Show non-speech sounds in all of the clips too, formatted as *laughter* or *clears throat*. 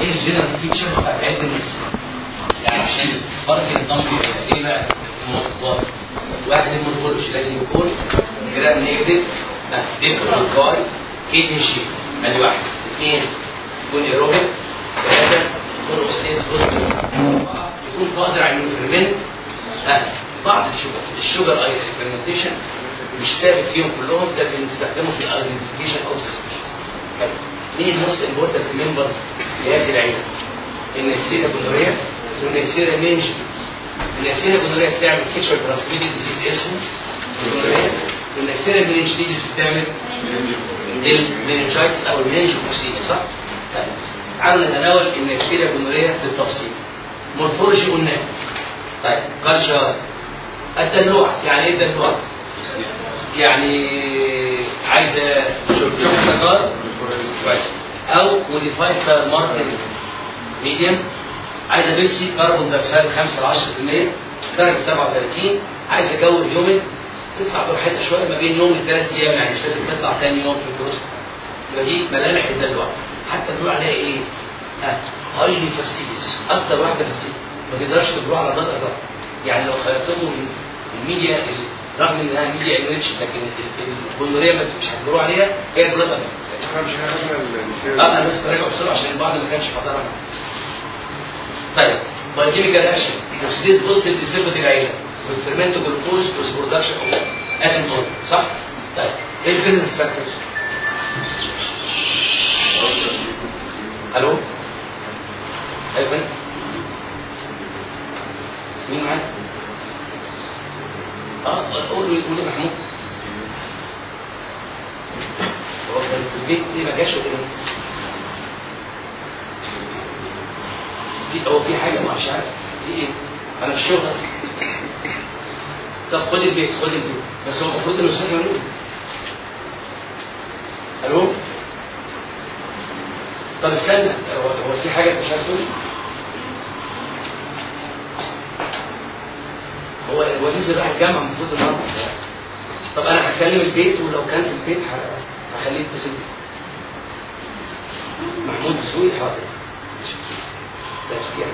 إيه الجنرال فيتشرز عيله النفس يعني عشان فرق النظام إيه بقى؟ المواصفات واحد المورفولوجي لازم يكون جرام نيجاتيف. ديفرنت كاي كيدني شيب ادي واحد. اثنين. يكون ايروبيك ثلاثة. يكون اوستيز بوزيتيف يكون قادر على الفيرمنت بعض الشجر الشجر أي الفيرمنتيشن مش ثابت فيهم كلهم. ده بنستخدمه في الايدنتيفيكيشن أو سسبشن مين ال most important members لهذه العيله؟ ال Neisseria gonorrhoeae وال Neisseria meningitidis ال Neisseria gonorrhoeae بتعمل sexual transmitted disease اسمه gonorrhea وال Neisseria meningitidis بتعمل ال meningitis أو ال meningococcemia صح؟ طيب. تعالوا نتناول ال Neisseria gonorrhoeae بالتفصيل. morphology قلنا. طيب. culture الدلوع يعني إيه الدلوع؟ يعني عايزة شوف كويس أو موديفايد ماركت ميديم عايزه بيبسي كربون دايوكسيد 5 ل 10% درجة 37 عايزه جو اليومين تطلع براحتها شوية ما بين يوم لثلاث أيام يعني مش لازم تطلع ثاني يوم في الكروس يبقى دي ملامح الدلوع حتى الدلوع عليها إيه؟ هايلي فاستيديوس أكتر واحدة فاستيديوس ما تقدرش تدلوع على ضغط ضغط يعني لو خيرتهم الميديا رغم إنها ميديا انريتش لكن الجمهورية مش هتدوروا عليها هي البلاد آه أنا بس براجع بسرعة عشان البعض ما كانش حاضرها طيب بايوكيميكال اكشن اوكسيديز بوزيتيف ديسيبل العيله والفيرمنت جلوكوز بلس برودكشن اوف اسيتون صح؟ طيب إيه البيزنس فاكتورز؟ ألو؟ أيوه مين؟ معانا؟ آه قول لي محمود. هو في البيت ليه ما جاش إيه؟ في هو في حاجة مش عارف في إيه؟ أنا في الشغل أصلا طب خد البيت خد البيت بس هو المفروض الاستاذ موجود ألو طب استنى هو هو في حاجة مش تقول هو الوزير راح الجامعة المفروض النهارده طب أنا هكلم البيت ولو كان في البيت ه- هخليه بي. محمود دسوقي حاضر. تشكيل.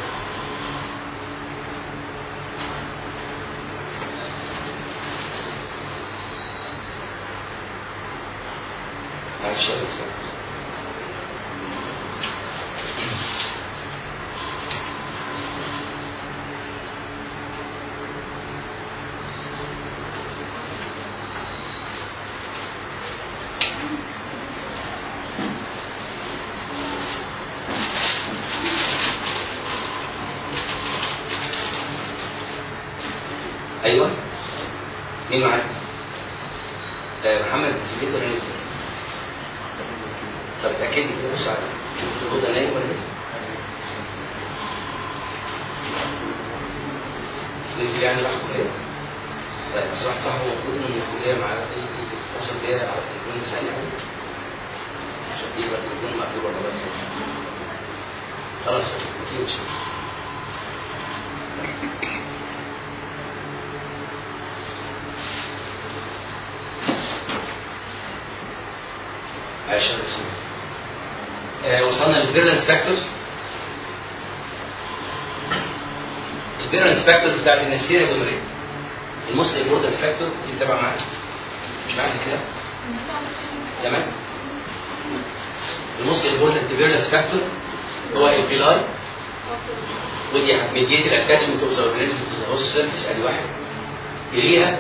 معلش يا أستاذ. أيوه مين معاك؟ آه محمد البيت ولا نزل؟ طب اتاكد لي بص على شوف الاوضه نايم ولا نزل؟ نزل يعني راح كليه؟ طيب بس واحد صاحبه المفروض إنه من الكلية معاه يتصل بيا على التليفون عليه عشان يبقى التليفون مقلوب ولا لا خلاص أكيد مش عشان آه وصلنا لل virulence factors ال virulence factors بتاعت ال Neisseria gonorrhoeae ال most important factor دي تبع معاك مش معاك كده تمام؟ ال most important virulence factor هو ال pili ودي هت mediate ال attachment of the organism to the host surface أدي واحد. يليها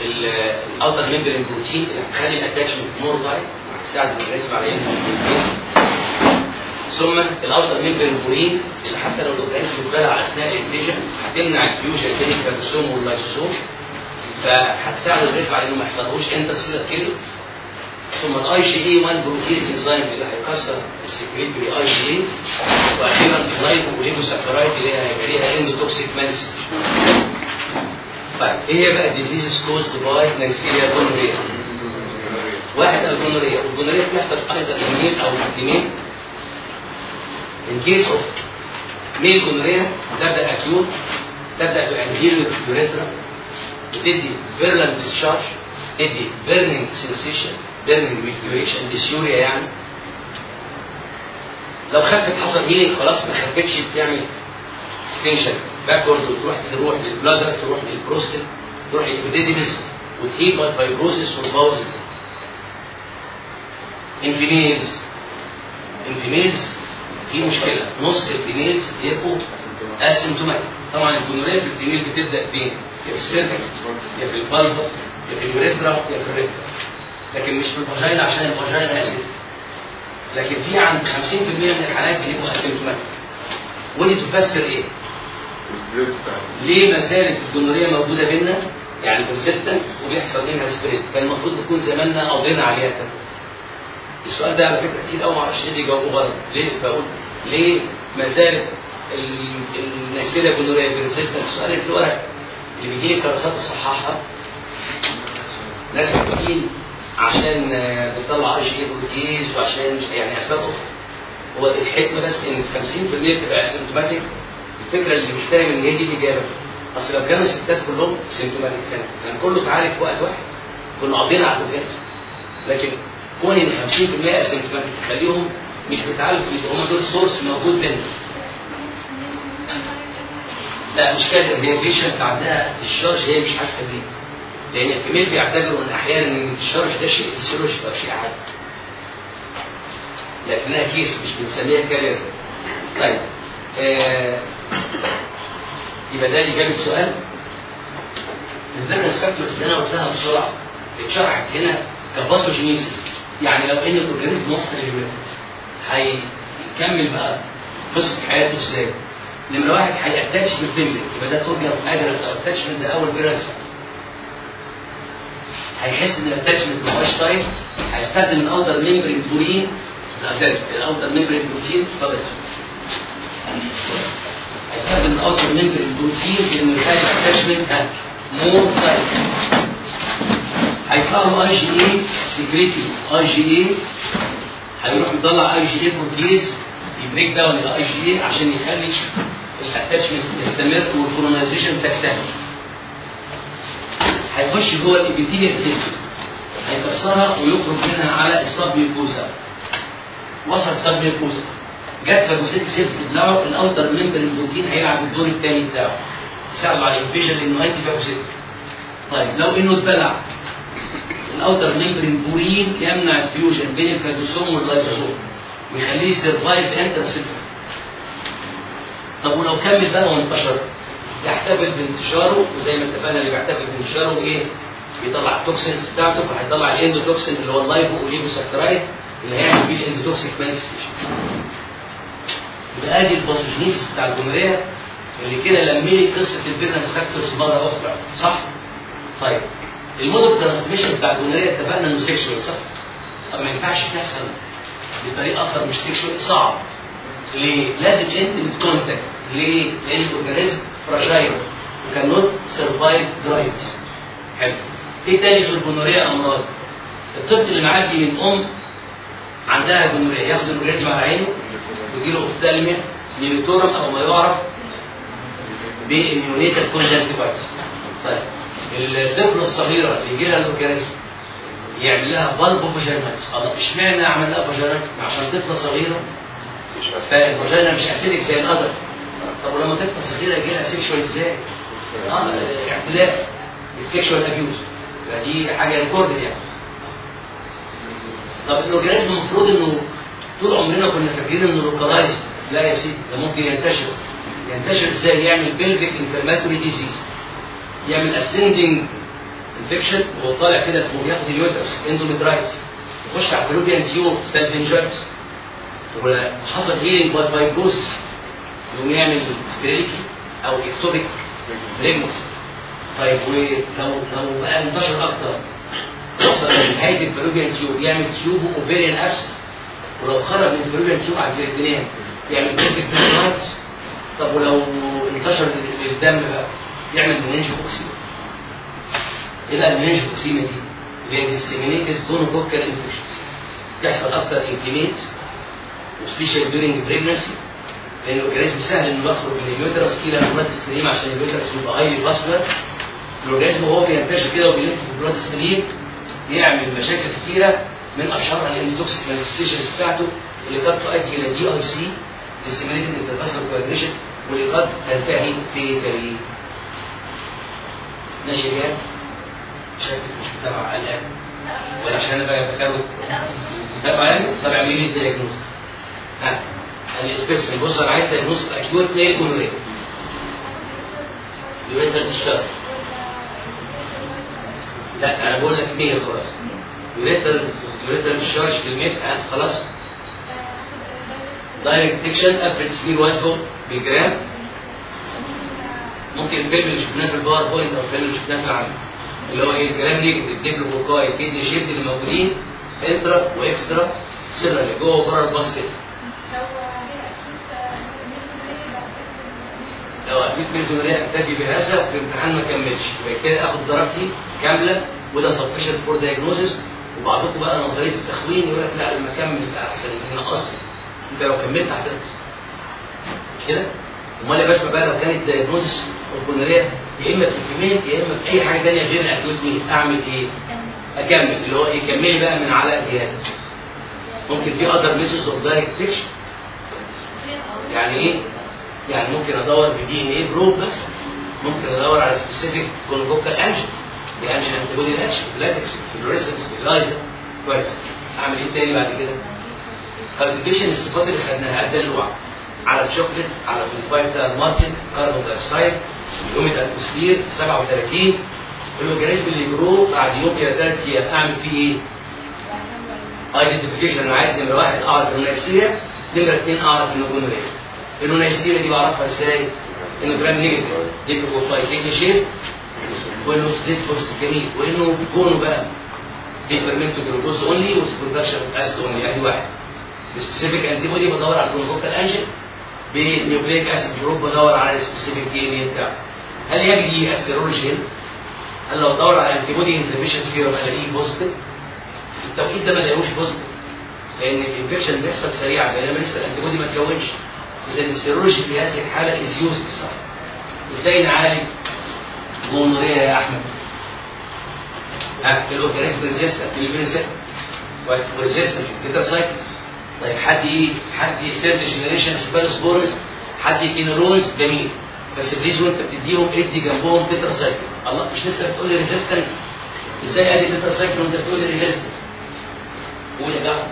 ال outer membrane protein اللي هتخلي ال attachment more tight هتساعد ال organism على invade ثم ال outer membrane protein اللي حتى لو الاورجانيزم اتبلع أثناء الانفيجن هتمنع الفيوجن بين الكالسيوم واللايسوسوم. فهتساعد ال organism على إنه ما يحصلهوش intracellular killing ثم ال IgA 1 protease enzyme اللي هيكسر ال secretory IgA وأخيرا ال lipooligosaccharide اللي هي هيبقى ليها endotoxic manifestation طيب إيه هي بقى diseases caused by Neisseria gonorrhoeae واحد ال gonorrhea وال gonorrhea بتحصل أيضا ل male أو ل female in case of male gonorrhea تبدا acute تبدا ب anterior urethra. بتدي purulent discharge تدي burning sensation burning micturition dysuria يعني. لو خفت حصل healing خلاص ما خفتش بتعمل extension backward وتروح تروح لل bladder تروح للبروستات تروح لل epididymis وت heal by fibrosis وتبوظ in females in females في مشكلة. نص ال females بيبقوا asymptomatic طبعا ال gonorrhea في ال female بتبدأ فين؟ يا في ال cervix يا في ال vulva يا في ال urethra يا في ال rectum لكن مش في ال vagina عشان ال vagina acid لكن في عند 50% من الحالات بيبقوا asymptomatic ودي تفسر إيه؟ ليه ما زالت ال gonorrhea موجودة بينا يعني consistent وبيحصل منها spread كان المفروض نكون زماننا قضينا عليها كده السؤال ده على فكرة كتير قوي ما أعرفش ليه بيجاوبوا غلط ليه؟ بقول ليه ما زالت ال Neisseria gonorrhoeae consistent السؤال اللي في الورق اللي بيجي لي كراسات الصحاحه ناس محتاجين عشان بتطلع IgA protease وعشان يعني اسباب أخرى هو الحكمة بس إن 50% بتبقى asymptomatic الفكرة اللي مش فاهم إن هي دي الاجابه أصل لو كانوا الستات كلهم symptomatic كان كان كله اتعالج في وقت واحد. كنا قضينا على ال disease لكن كون ان 50% asymptomatic تخليهم مش بيتعالجوا يبقى هم دول source موجود بينهم لا مش كده. هي patient عندها discharge هي مش حاسة بيه. لأن ال female بيعتبروا إن أحيانا ان ال discharge ده شيء فيسيولوجي أو شيء عادي. لكنها case مش بنسميها carrier طيب آه يبقى ده اجابه السؤال. ال virulence factors اللي أنا قلتها بسرعة اتشرحت هنا ك pathogenesis يعني لو ان ال organism وصل للولاد هيكمل بقى قصة حياته إزاي؟ نمرة واحد هي attach بال fimbriae يبقى ده organ adherence أو attachment ده اول virulence هيحس ان ال attachment ما هوش tight؟ هيستخدم ال outer membrane protein ال outer membrane protein اتفضل. هيستخدم ال outer membrane protein في انه يخلي ال attachment more tight هيطلع له IgA secretory اي جي اي هيروح يطلع IgA protease ي break down ال IgA عشان يخلي ال attachment يستمر وال colonization تكتمل هيخش جوه ال epithelial cells هيكسرها ويخرج منها على ال submucosa وصل submucosa جت phagocytic cells تبلعه ال outer membrane protein هيلعب الدور الثاني بتاعه يساعده على ال invasion لأنه antiphagocytic طيب لو إنه اتبلع. ال outer membrane porin يمنع ال fusion بين ال phagosome وال lysosome ويخليه survive intracellular طب ولو كمل بقى وانتشر يحتفل بانتشاره وزي ما اتفقنا اللي بيحتفل بانتشاره إيه؟ بيطلع ال toxins بتاعته فهيطلع ال endotoxin اللي هو ال lipooligosaccharide اللي هيعمل بيه ال endotoxic manifestation. يبقى آدي ال pathogenesis بتاع ال gonorrhea اللي كده لملي قصة ال virulence factors مره أخرى صح؟ طيب ال mode of transmission بتاع ال gonorrhea اتفقنا إنه sexual صح؟ طب ما ينفعش تحصل بطريقة أخرى مش sexual صعب ليه؟ لازم intimate contact ليه؟ لأن الاورجانيزم فراجايل وكان نوت سرفايف درايفز حلو إيه تاني في ال gonorrhea أمراض؟ الطفل اللي معدي من أم عندها gonorrhea ياخد ال organism على عينه ويجي له ophthalmia neonatorum أو ما يعرف ب neonatal conjunctivitis طيب الطفل الصغيرة اللي يجي لها ال organism يعمل لها vulvovaginitis الله اشمعنى أعمل لها vaginitis؟ عشان طفله صغيرة. فال vagina مش acidic زي ال other طب ولما طفله صغيرة يجي لها sexual إزاي؟ آه اعتلاء ال sexual abuse فدي حاجة recorded يعني. طب ال organism المفروض إنه طول عمرنا كنا فاكرين إنه localized لا يا سيدي ده ممكن ينتشر. ينتشر إزاي؟ يعمل pelvic inflammatory disease يعمل ascending infection وهو طالع كده وياخد ال uterus endometritis يخش على ال fallopian tube salpingitis وحصل healing by fibrosis يقوم يعمل sterility أو ectopic pregnancy طيب ولو لو بقى انتشر أكتر وصل لنهايه ال fallopian tube يعمل tubo-ovarian abscess ولو خرج من ال fallopian tube على ال peritoneum يعمل peritonitis طب ولو انتشر للدم بقى. يعمل gonococcemia إيه بقى ال gonococcemia دي؟ disseminated gonococcal infection تحصل أكتر in females especially during pregnancy لأن ال organism سهل إنه يخرج من ال uterus إلى ال blood stream عشان ال uterus يبقى highly vascular ال organism وهو بينتشر كده وبيلف في ال blood stream يعمل مشاكل كتيرة من اشهرها ال endotoxic manifestations بتاعته اللي قد تؤدي إلى DIC disseminated intravascular coagulation واللي قد تنتهي في تاريخ ماشي يا شكلك مش متابع الان ولا عشان أنا بقى بكروت تابع يعني تابع مين ال diagnosis ها ال specimen بص أنا عايز diagnose acute male gonorrhea يبقى أنت تشتغل لا أنا بقول لك مين خلاص. يوريتال يوريتال تشارج في الميت خلاص. دايركت ديكشن افريج سبيد واسبو بالجرام ممكن الفيلم اللي شفناه في الباوربوينت أو الفيلم اللي شفناه في العمل اللي هو إيه الجرام ليك الدبل بوكاي الكدني شيد اللي موجودين إنترا وإكسترا سيلر جوه وبره الباس لو male gonorrhea أكتفي بهذا في الامتحان ما كملش. يبقى كده آخد درجتي كاملة وده sufficient for diagnosis وبعضكم بقى نظرية التخوين يقول لك لا لما اكمل أحسن هنا أصلا أنت لو كملت هتنقص مش كده؟ امال يا باشا بقى لو كانت diagnosis of gonorrhea يا إما في الكمين يا إما في أي حاجة ثانية غير ال acute أعمل إيه؟ أكمل اللي هو إيه؟ كملي بقى من على الجهاز ممكن في other methods of direct يعني إيه؟ يعني ممكن أدور ب DNA probe بس ممكن أدور على specific gonococcal antigens by antigen antibody reaction latex fluorescence ELISA كويس. أعمل إيه تاني بعد كده؟ cultivation الصفات اللي خدناها. ادلوع على الشوكليت على الفايف ده مارتن كاربون دايوكسيد يوميد اتموسفير 37 ال organism اللي grow بعد يوم إلى ثلاث أيام أعمل فيه إيه؟ identification أنا عايز نمرة واحد أعرف النيسيريا نمرة اثنين أعرف ال gonorrhoeae ال Neisseria دي بعرفها إزاي؟ إنه gram negative diplococci kidney shaped وإنه oxidase positive جميل. وإنه ال gono بقى. by ferment glucose only with production acid only ادي واحد. specific antibody بدور على ال gonococcal antigen بال nucleic acid probe بدور على ال specific DNA بتاعه هل يجري ال serology؟ هل لو ادور على antibody in patient serum الاقيه positive؟ التوقيت ده ما الاقيهوش positive لأن ال infection بيحصل سريعا بينما لسه ال antibody ما اتكونش إذا ال serology في هذه الحالة از يوز صح إزاي نعالج؟ gonorrhea يا أحمد؟ ها ال organism resistant للبنسلين و resistant tetracycline طيب هحط إيه هحط third generation cephalosporins هحط quinolones جميل. بس please وانت بتديهم ادي جنبهم تترا سايكل الله مش لسه بتقول لي resistant إزاي ادي تترا سايكل وانت بتقول لي resistant قول يا جماعة.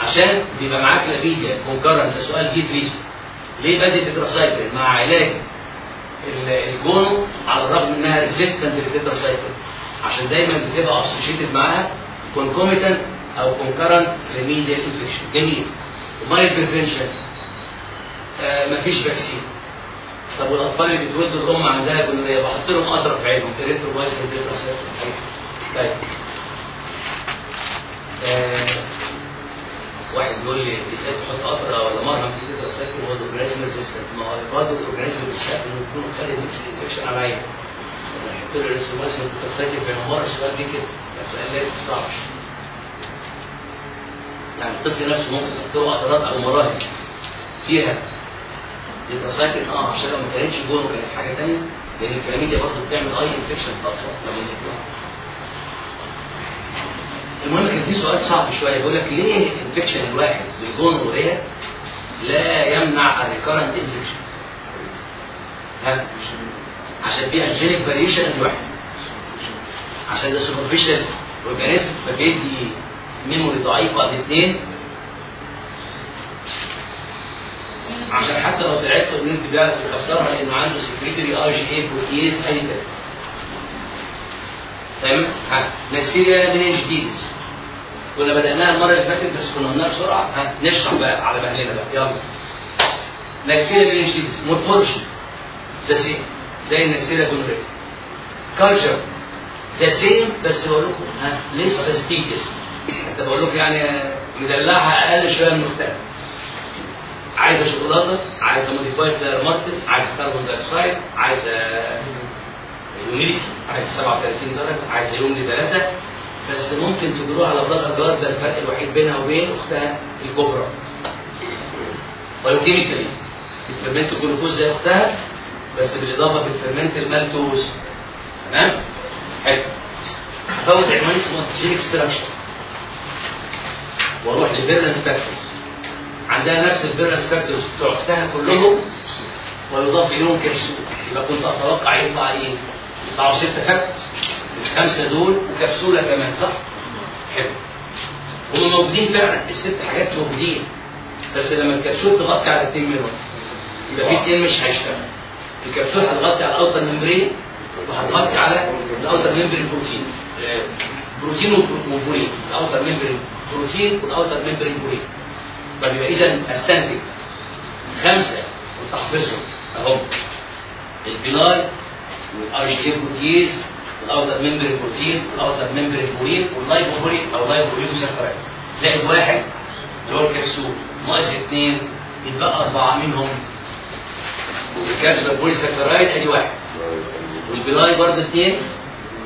عشان بيبقى معاك chlamydia concurrent ده سؤال give reason ليه بدي تترا سايكل مع علاج ال gono على الرغم إنها resistant لل tetracycline عشان دايما بتبقى associated معاها concomitant أو concurrent chlamydial infection جميل. امال ال prevention آه مفيش vaccine طب والأطفال اللي بيتولدوا الام عندها gonorrhea بحط لهم قطره في عينهم. erythromycin tetracycline طيب. آه واحد بيقول لي إزاي تحط قطره ولا مرهم في تتراسيت وهو ال organism resistant ما هو برضه ال organism إنه يكون خالد mixed infection على عينه يحط له erythromycin tetracycline في عمر السؤال دي كده؟ سؤال لازم صعب. يعني الطفل نفسه ممكن تحط قطرات أو مراهم فيها. يبقى ساكن آه عشان لو ما كانتش جوه كانت حاجة ثانية لأن الكلاميديا برضه بتعمل eye infection في الاطفال لما يطلع. المهم كان في سؤال صعب شوية بيقول لك ليه ال infection الواحد بال gonorrhea لا يمنع ال recurrent infection ها عشان في antigenic variation الواحد؟ عشان ده superficial organism فبيدي memory ضعيفه الاثنين عشان حتى لو طلعت ان انت بيعرف يكسرها لأنه عنده secretory IgA protease أي كده تمام؟ ها. Neisseria meningitidis كنا بدأناها المرة اللي فاتت بس كنا قلناها بسرعة. ها نشرح بقى على مهلنا بقى. يلا. Neisseria meningitidis morphology the same زي ال Neisseria gonorrhoeae culture the same بس بقول لكم ها less fastidious انت بقول لكم يعني مدلعها أقل شوية من المختلف عايزة شوكولاتة عايزة modified Martin عايزة carbon dioxide عايزة humidity عايزة 37 درجة عايزة يوم لثلاثه بس ممكن تجروها على blood agar ده الفرق الوحيد بينها وبين أختها الكبرى. biochemically ال ferment الجلوكوز زي أختها بس بالإضافة في ال ferment المالتوز. تمام؟ حلو. فوت عنوان اسمه structure وأروح لل virulence factors عندها نفس ال virulence factors بتوع اختها كلهم. ويضاف إليهم كبسول يبقى كنت أتوقع يطلع إيه؟ يطلعوا ستة factors الخمسة دول وكبسولة كمان صح؟ حلو. هم موجودين فعلا. الست حاجات موجودين. بس لما الكبسول تغطي على الاثنين منهم يبقى في اثنين مش هيشتغل. الكبسول هتغطي على ال outer membrane وهتغطي على ال outer membrane protein. آه، protein و porin ال outer membrane protein وال outer membrane porin طب يبقى اذا استنتج خمسه وتحفظهم اهم ال pili وال IgA protease وال outer membrane protein وال outer membrane porin وال lipoporin أو lipoporin مسكرات زائد واحد اللي هو الكبسول ناقص اثنين يتبقى اربعه منهم ال capsule polysaccharide ادي واحد وال pili برضه اثنين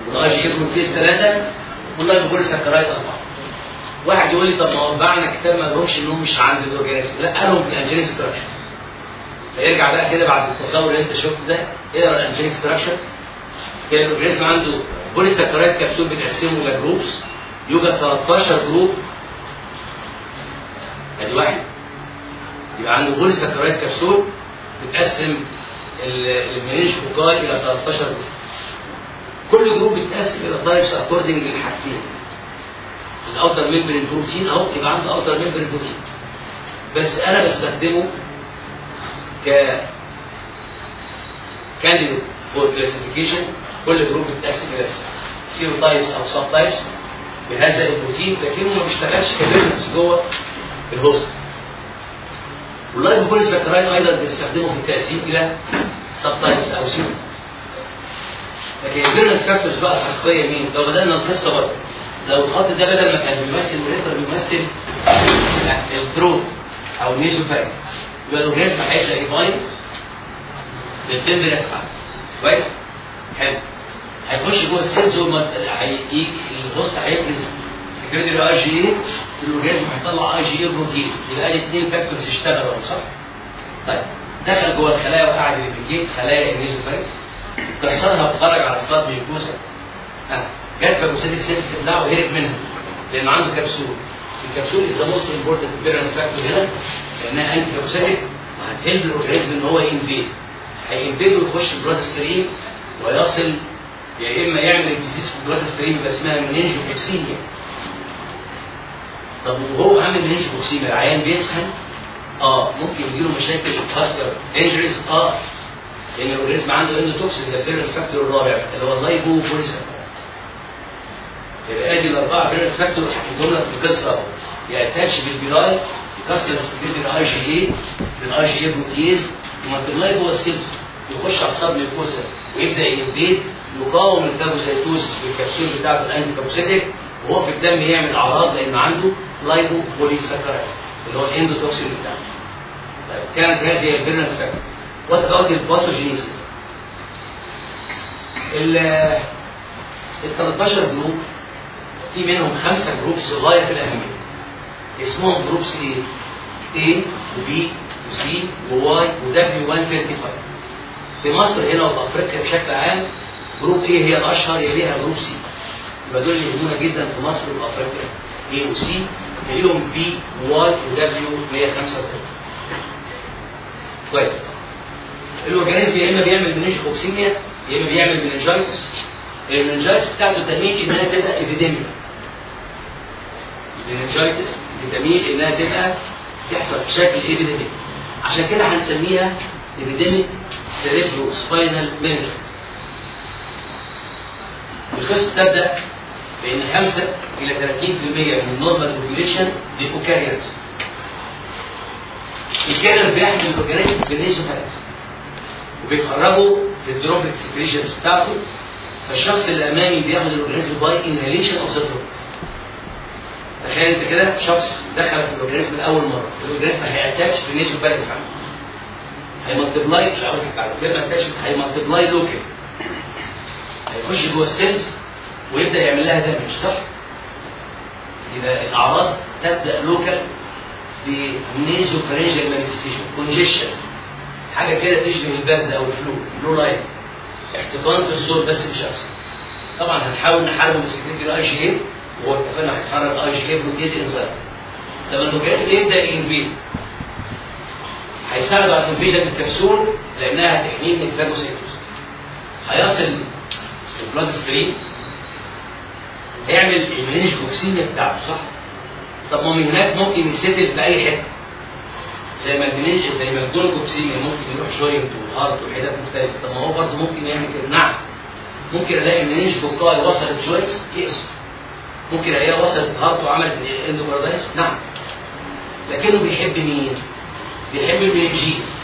وال IgA protease ثلاثة وال lipopolysaccharide أربعة. واحد يقول لي طب ما هو كتاب ما قالهمش إنهم مش عند ال organism. لا قالهم في structure فيرجع بقى كده بعد التصور اللي أنت شفته ده اقرا ال antigenic structure كده ال organism عنده polysaccharide capsule بتقسمه إلى groups يوجد 13 group. ادي واحد. يبقى عنده polysaccharide capsule بتقسم ال meningococci إلى 13 group. كل group بيتقسم إلى types according للحاجتين. ال outer membrane protein أهو يبقى عنده outer membrane protein بس أنا بستخدمه ك candidate for classification كل group بيتقسم إلى serotypes أو subtypes بهذا البروتين لكنه ما بيشتغلش ك virulence جوه ال host. وال lipopolysaccharide أيضا بنستخدمه في التقسيم إلى subtypes أو sero لكن ال virulence factors بقى الحقيقيه مين؟ لو بدأنا القصة برضه لو الخط ده بدل ما كان بيمثل ال urethra بيمثل ال throat أو ال nasopharynx يبقى ال organism هيبدا ي bind لل membrane بتاعه كويس؟ حلو. هيخش جوه ال cells هيجي ال host هيفرز secretory IgA ال organism هيطلع اي جي اي بروتين يبقى لي اثنين factors اشتغلوا صح؟ طيب. دخل جوه الخلايا وقعد ي replicate خلايا ال nasopharynx كسرها وخرج على ال submucosa ها جت phagocytic cells تبلعه وهرب منها لأنه عنده كبسول. ال capsule is the most important virulence factor هنا لأنها antiphagocytic وهت help ال organism إن هو ي invade هي invade ويخش ال blood stream ويصل يا إما يعمل disease في ال blood stream يبقى اسمها meningococcemia طب وهو عامل meningococcemia العيان بيسخن؟ آه ممكن يجيله مشاكل vascular injuries. آه لأن ال organism عنده endotoxin ده ال virulence factor الرابع اللي هو ال lipopolysaccharide يبقى آدي الأربعة virulence factor حكيتهم لك في القصة ي attach بال pili يكسر ال secretory ال IgA بال IgA protease ي multiply جوه ال cells يخش على ال submucosa ويبدأ ي invade يقاوم ال phagocytosis بال capsule بتاعته ال antiphagocytic وهو في الدم يعمل أعراض لأنه عنده lipopolysaccharide اللي هو ال endotoxin بتاعه. طيب كانت هذه ال virulence factor what about ال pathogenesis ال 13 group في منهم خمسة groups غايه في الأهمية. اسمهم groups إيه؟ A وB وC وY وW135 في مصر هنا وفي أفريقيا بشكل عام group A هي الأشهر يليها group C. يبقى دول اللي يهمونا جدا في مصر وافريقيا A وC يليهم B وY وW 135 كويس. ال organism يا إما بيعمل meningococcemia يا إما بيعمل meningitis ال meningitis بتاعته تميل إنها تبقى epidemia ال meningitis بتميل إنها تبقى تحصل بشكل epidemic عشان كده هنسميها epidemic cerebrospinal meningitis القصة تبدأ بإن 5 إلى 30% من ال normal population بيبقوا carriers ال carrier بيحمل ال organism وبيخرجوا ال droplet secretions بتاعته فالشخص اللي امامي بياخد ال organism by inhalation of the droplet تخيل أنت كده شخص دخل في ال organism لأول مرة ال organism هي attach في ال nasopharynx عنده هي multiply الأول بتاع غير ما attach هي multiply local هيخش جوه ال cells ويبدأ يعمل لها damage صح؟ يبقى الأعراض تبدأ local ب nasopharyngeal manifestation congestion حاجة كده تشبه البرد أو ال flu flu-like احتقان في الزور بس مش أكثر طبعا هنحاول نحاربه بال secretory ال IgA وهو اتفقنا هيتحرك IgA protease enzyme لما ال organism يبدا ي invade هيساعد على invasion ال capsule لأنها هتحميه من ال phagocytosis هيصل ال blood stream هيعمل ال meningococcemia بتاعته صح؟ طب ما من هناك ممكن ي settle في أي حتة. زي ما ال mening زي ما ال gonococcemia ممكن يروح joint و heart وحتت مختلفة. طب ما هو برضه ممكن يعمل كده. نعم. ممكن ألاقي ال meningococci وصلت joints yes ممكن ألاقيها وصلت heart وعملت endocarditis نعم. لكنه بيحب مين؟ بيحب ال meninges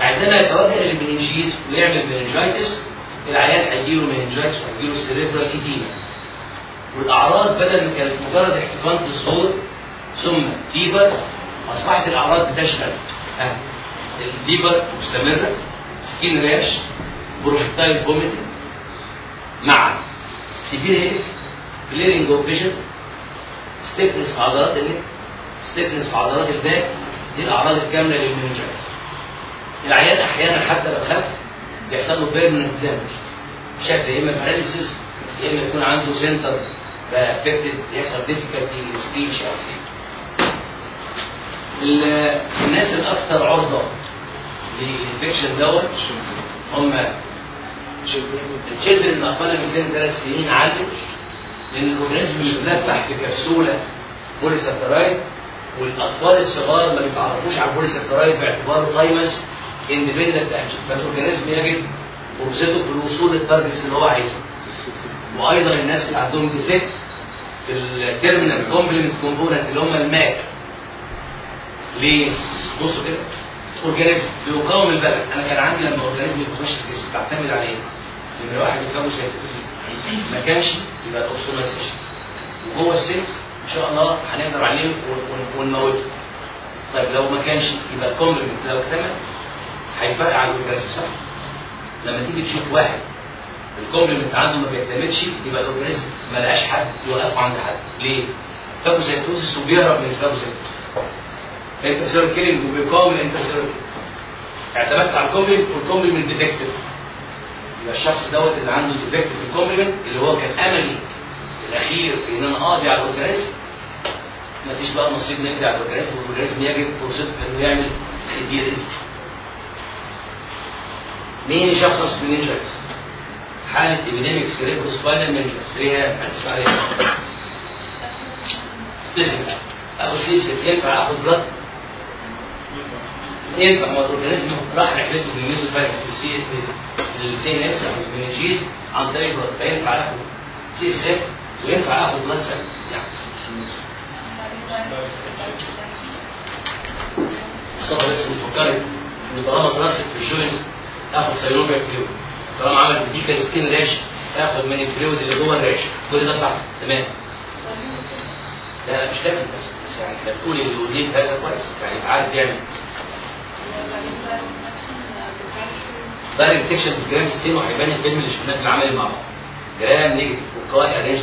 عندما يتوجه لل meninges ويعمل meningitis العيان هيجيله meningitis وهيجيله cerebral edema والأعراض بدل ما كانت مجرد احتقان الزور ثم fever اصبحت الأعراض بتشمل آه. ال fever مستمرة skin rash projectile vomiting مع severe headache blurring of vision stiffness في عضلات ال neck stiffness في عضلات ال back دي الأعراض الكاملة لل meningitis العيان أحيانا حتى لو خف بيحصل له permanent damage بشكل يا إما paralysis يا إما يكون عنده center affected يحصل difficulty speech الناس الاكثر عرضة لل infection دوت هم ال children أقل من سن ثلاث سنين علم لأن ال organism بيتنفح في كبسولة polysaccharide والأطفال الصغار ما بيتعرفوش على ال polysaccharide باعتباره thymus independent antigen فال organism يجد فرصته في الوصول لل targets اللي هو عايزها. وأيضا الناس اللي عندهم defect في ال terminal complement component اللي هم ال MAC. ليه؟ بصوا كده أورجانيزم بيقاوم البلد أنا كان عندي لما أورجانيزم يخش في الجسم بعتمد على إيه؟ ان واحد يتكون ما كانش يبقى الاوبسومايزيشن وهو السيلز إن شاء الله هنقدر عليه ونموته طيب لو ما كانش يبقى الكومبلمنت لو اكتمل هيفرق على الأورجانيزم صح؟ لما تيجي تشوف واحد الكومبلمنت عنده ما بيعتمدش يبقى الأورجانيزم ما لقاش حد يوقفه عند حد ليه؟ فاجوسيتوزس وبيهرب من الفاجوسيتوزس intracellular killing وبيقاوم ال intracellular اعتمدت على ال complement وال complement defective يبقى الشخص دوت اللي عنده defect في ال complement اللي هو كان أملي الأخير في إن أنا اقضي على ال organism مفيش بقى نصيب نقضي على ال organism وال organism يجد فرصته إنه يعمل severe مين يشخص meningitis؟ حالة cerebrospinal meningitis اللي هي هتسمع عليها سبيسيفيك سيسيف ينفع آخد بلاد ينفع ما الاورجانيزم راح رحلته بالميزو فرق في السي إن إس أو المنجيز عن طريق بلاد فينفع اخد سي إس اف وينفع اخد بلاد سيل يعني. الصبر بس مفكرت ان طالما اترست في الجوينتس اخد سيلوبيا فلويد طالما عمل فيديكال سكين راش اخد من ال fluid اللي جوه ال rash كل ده صح؟ تمام. لا مش لازم بس يعني. انت بتقول اللي يوديك هذا كويس؟ يعني عارف يعمل direct detection في ال gram stain وهيبان الفيلم اللي شفناه في العمل مع بعض gram negative cocci arranged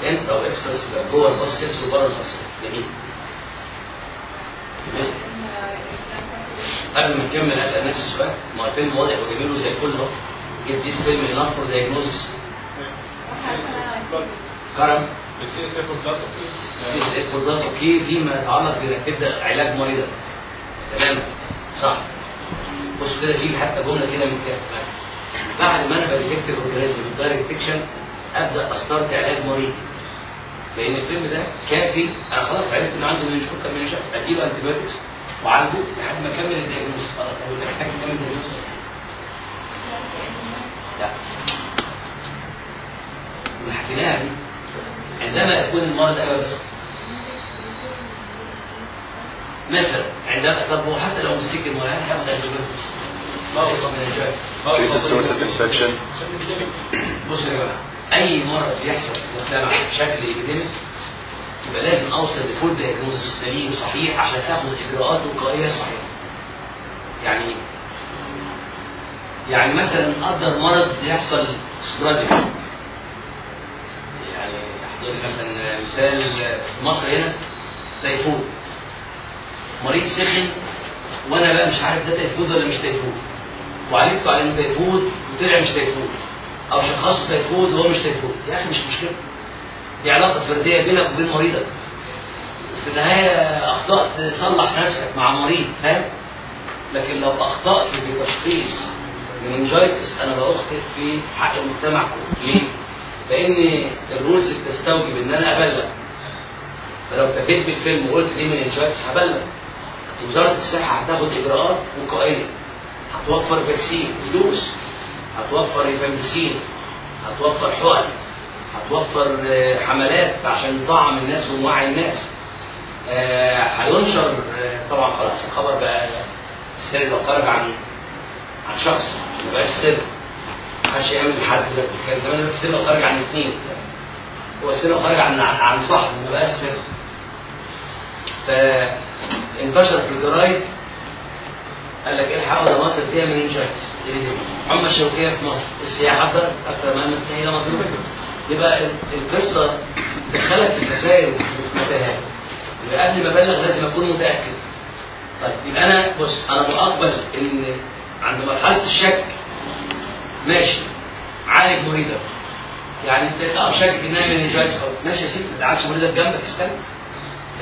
في intra و extra جوه ال pus cells وبره الباص جميل قبل ما نكمل اسال نفسي سؤال ما الفيلم واضح وجميل وزي الفل اهو جيب دي فيلم enough for diagnosis كرم سي اس اف أوكي فيما يتعلق بانك تبدا علاج مريضك تمام صح. بص كده في حتى جملة كده من كده. بعد ما أنا بديتكت الاورجانيزم بالدايركت ديكشن أبدأ استارت علاج مريض. لأن الفيلم ده كافي. أنا خلاص عرفت ان عنده من شكر من شخص اديله انتيبيوتكس وعالجه لحد ما أكمل ال diagnosis. خلاص أو محتاج أكمل ال diagnosis. لا. اللي حكيناها دي. عندما يكون المرض أبدا. مثلا عندما طب حتى لو مسك المرض هياخد antibiotics ما هو Is the source of infection? بصوا يا جماعة أي مرض بيحصل في المجتمع بشكل يبقى لازم أوصل ل full diagnosis سليم صحيح عشان اخد إجراءات وقائية صحيحة. يعني إيه؟ يعني مثلا قدر مرض بيحصل sporadic يعني أحضر مثلا مثال في مصر هنا تيفود مريض سخن وأنا بقى مش عارف ده تيفود ولا مش تيفود. وعالجته على إنه تيفود وطلع مش تيفود. أو شخصه تيفود وهو مش تيفود. يا أخي مش مشكلة. دي علاقة فردية بينك وبين مريضك. في النهاية أخطأت تصلح نفسك مع مريض فاهم؟ لكن لو أخطأت في تشخيص meningitis أنا باخطئ في حق المجتمع كله. ليه؟ لأن ال rules بتستوجب إن أنا أبلغ. فلو كفيت بالفيلم وقلت دي meningitis هبلغ. وزارة الصحة هتاخد إجراءات وقائيه هتوفر vaccine فلوس هتوفر ريفامبيسين هتوفر حقن هتوفر آه، حملات عشان نطعم الناس ونوعي الناس. آه، هينشر آه، طبعا خلاص الخبر بقى سر لو خرج عن عن شخص ما بقاش سر. ما حدش يعمل لحد كان زمان السر لو خرج عن اثنين هو السر لو خرج عن عن صاحب ما بقاش سر. فانتشر في الجرايد قال لك الحقوا ده مصر فيها مننجايتس عمى الشوكية في مصر. السياحه حضر أكثر ما هي مطلوب يبقى ال- القصة دخلت في مسائل متاهات يبقى قبل ما أبلغ لازم أكون متأكد. طيب يبقى أنا بص أنا بقبل إن عند مرحلة الشك ماشي. عالج مريضك. يعني انت آه شاكك إنها مننجايتس خلاص ماشي يا ست ما تقعدش مريضك جنبك استنى.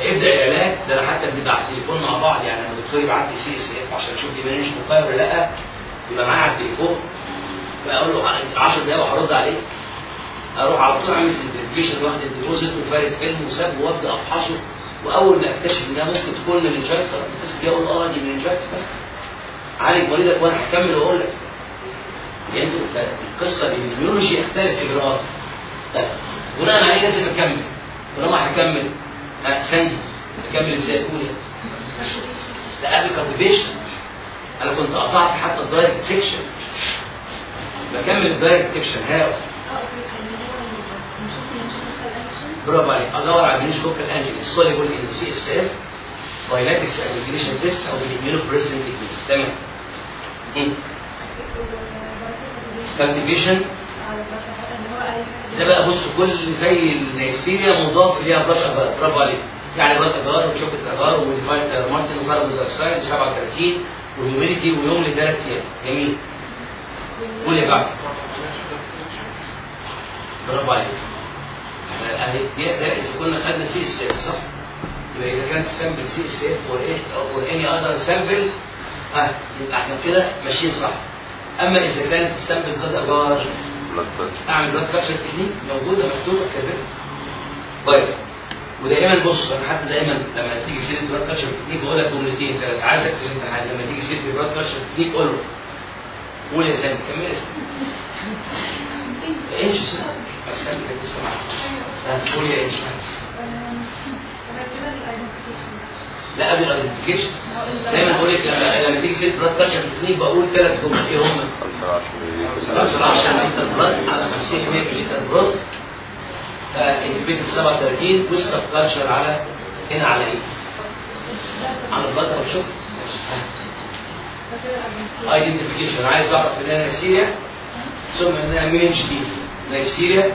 ابدأ العلاج. ده أنا حتى بنبقى على التليفون مع بعض. يعني لما الدكتور يبعت لي CSF عشان أشوف دي مقاير ولا لأ يبقى معايا على التليفون. فاقول له 10 دقايق وهرد عليك أروح على طول اعمل centrifugation واخد ال deposit وفارد فيلم وساب وابدأ أفحصه. وأول ما أكتشف انها ممكن تكون meningitis بس كده أقول آه دي meningitis بس. عالج مريضك وأنا هكمل وأقول لك. يعني القصة دي البيولوجي يختلف اجراءات طيب بناء عليه لازم أكمل. طالما هكمل ها أكمل إزاي؟ تقول إيه؟ ده قبل cultivation أنا كنت قطعت حتى ال direct detection بكمل ال direct detection how. برافو عليك. أدور على ال meningococcal antigen ال soluble in CSF by latex agglutination test أو بال immunofluorescent techniques تمام. cultivation ده بقى بص كل زي النيسيريا مضاف ليها blood agar برافو عليك. يعني بلاش اجار وشوكة اجار وديفايت مارتن وكاربون دايوكسيد 37 و humidity ويوم لثلاث أيام. جميل. قول يا بعد برافو عليك. اهي دي ده إذا كنا خدنا CSF صح؟ يبقى إذا كانت sample CSF or any other sample ها يبقى إحنا كده ماشيين صح. أما إذا كانت ال sample blood agar اعمل blood culture technique موجودة مكتوبه كده كويس. ودائما بص أنا حتى دايما لما تيجي سيره blood culture technique بقول لك جملتين ثلاث عايزك في الامتحان لما تيجي سيره blood culture technique قول له قول يا سامي كمل اسمك امشي سامي. بس كانت لسه معاك قول يا امشي لا قبل ال identification دايما بقول لك لما لما تيجي سيره blood culture technique بقول ثلاث جمل إيه هم؟ 10 مللي blood على 50 مللي لتر broth incubate 37 وال sub culture على هنا على إيه؟ على ال blood أو شوف identification عايز أعرف ان أنا سيريا ثم انها meningitidis Neisseria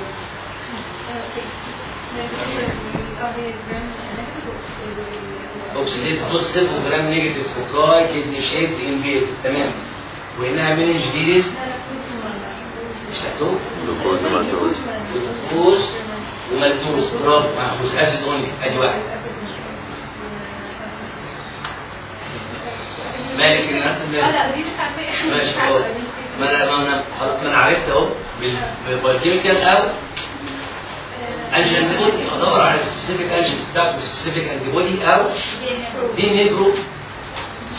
اوكسيديز بوزيتيف وجرام نيجاتيف فوكاي كدني شيب انفيز تمام. وانها مين جديد. مش هتوب فوز وملتوس برافو. محبوس أسيد أونلي. أدي واحد. مالك ان انت ماشي اهو ما أنا ما أنا ما أنا عرفت أهو. بالبايوكيميكال أو antigen antibody ادور على specific antigen بتاعته specific antibody أو دي نيجرو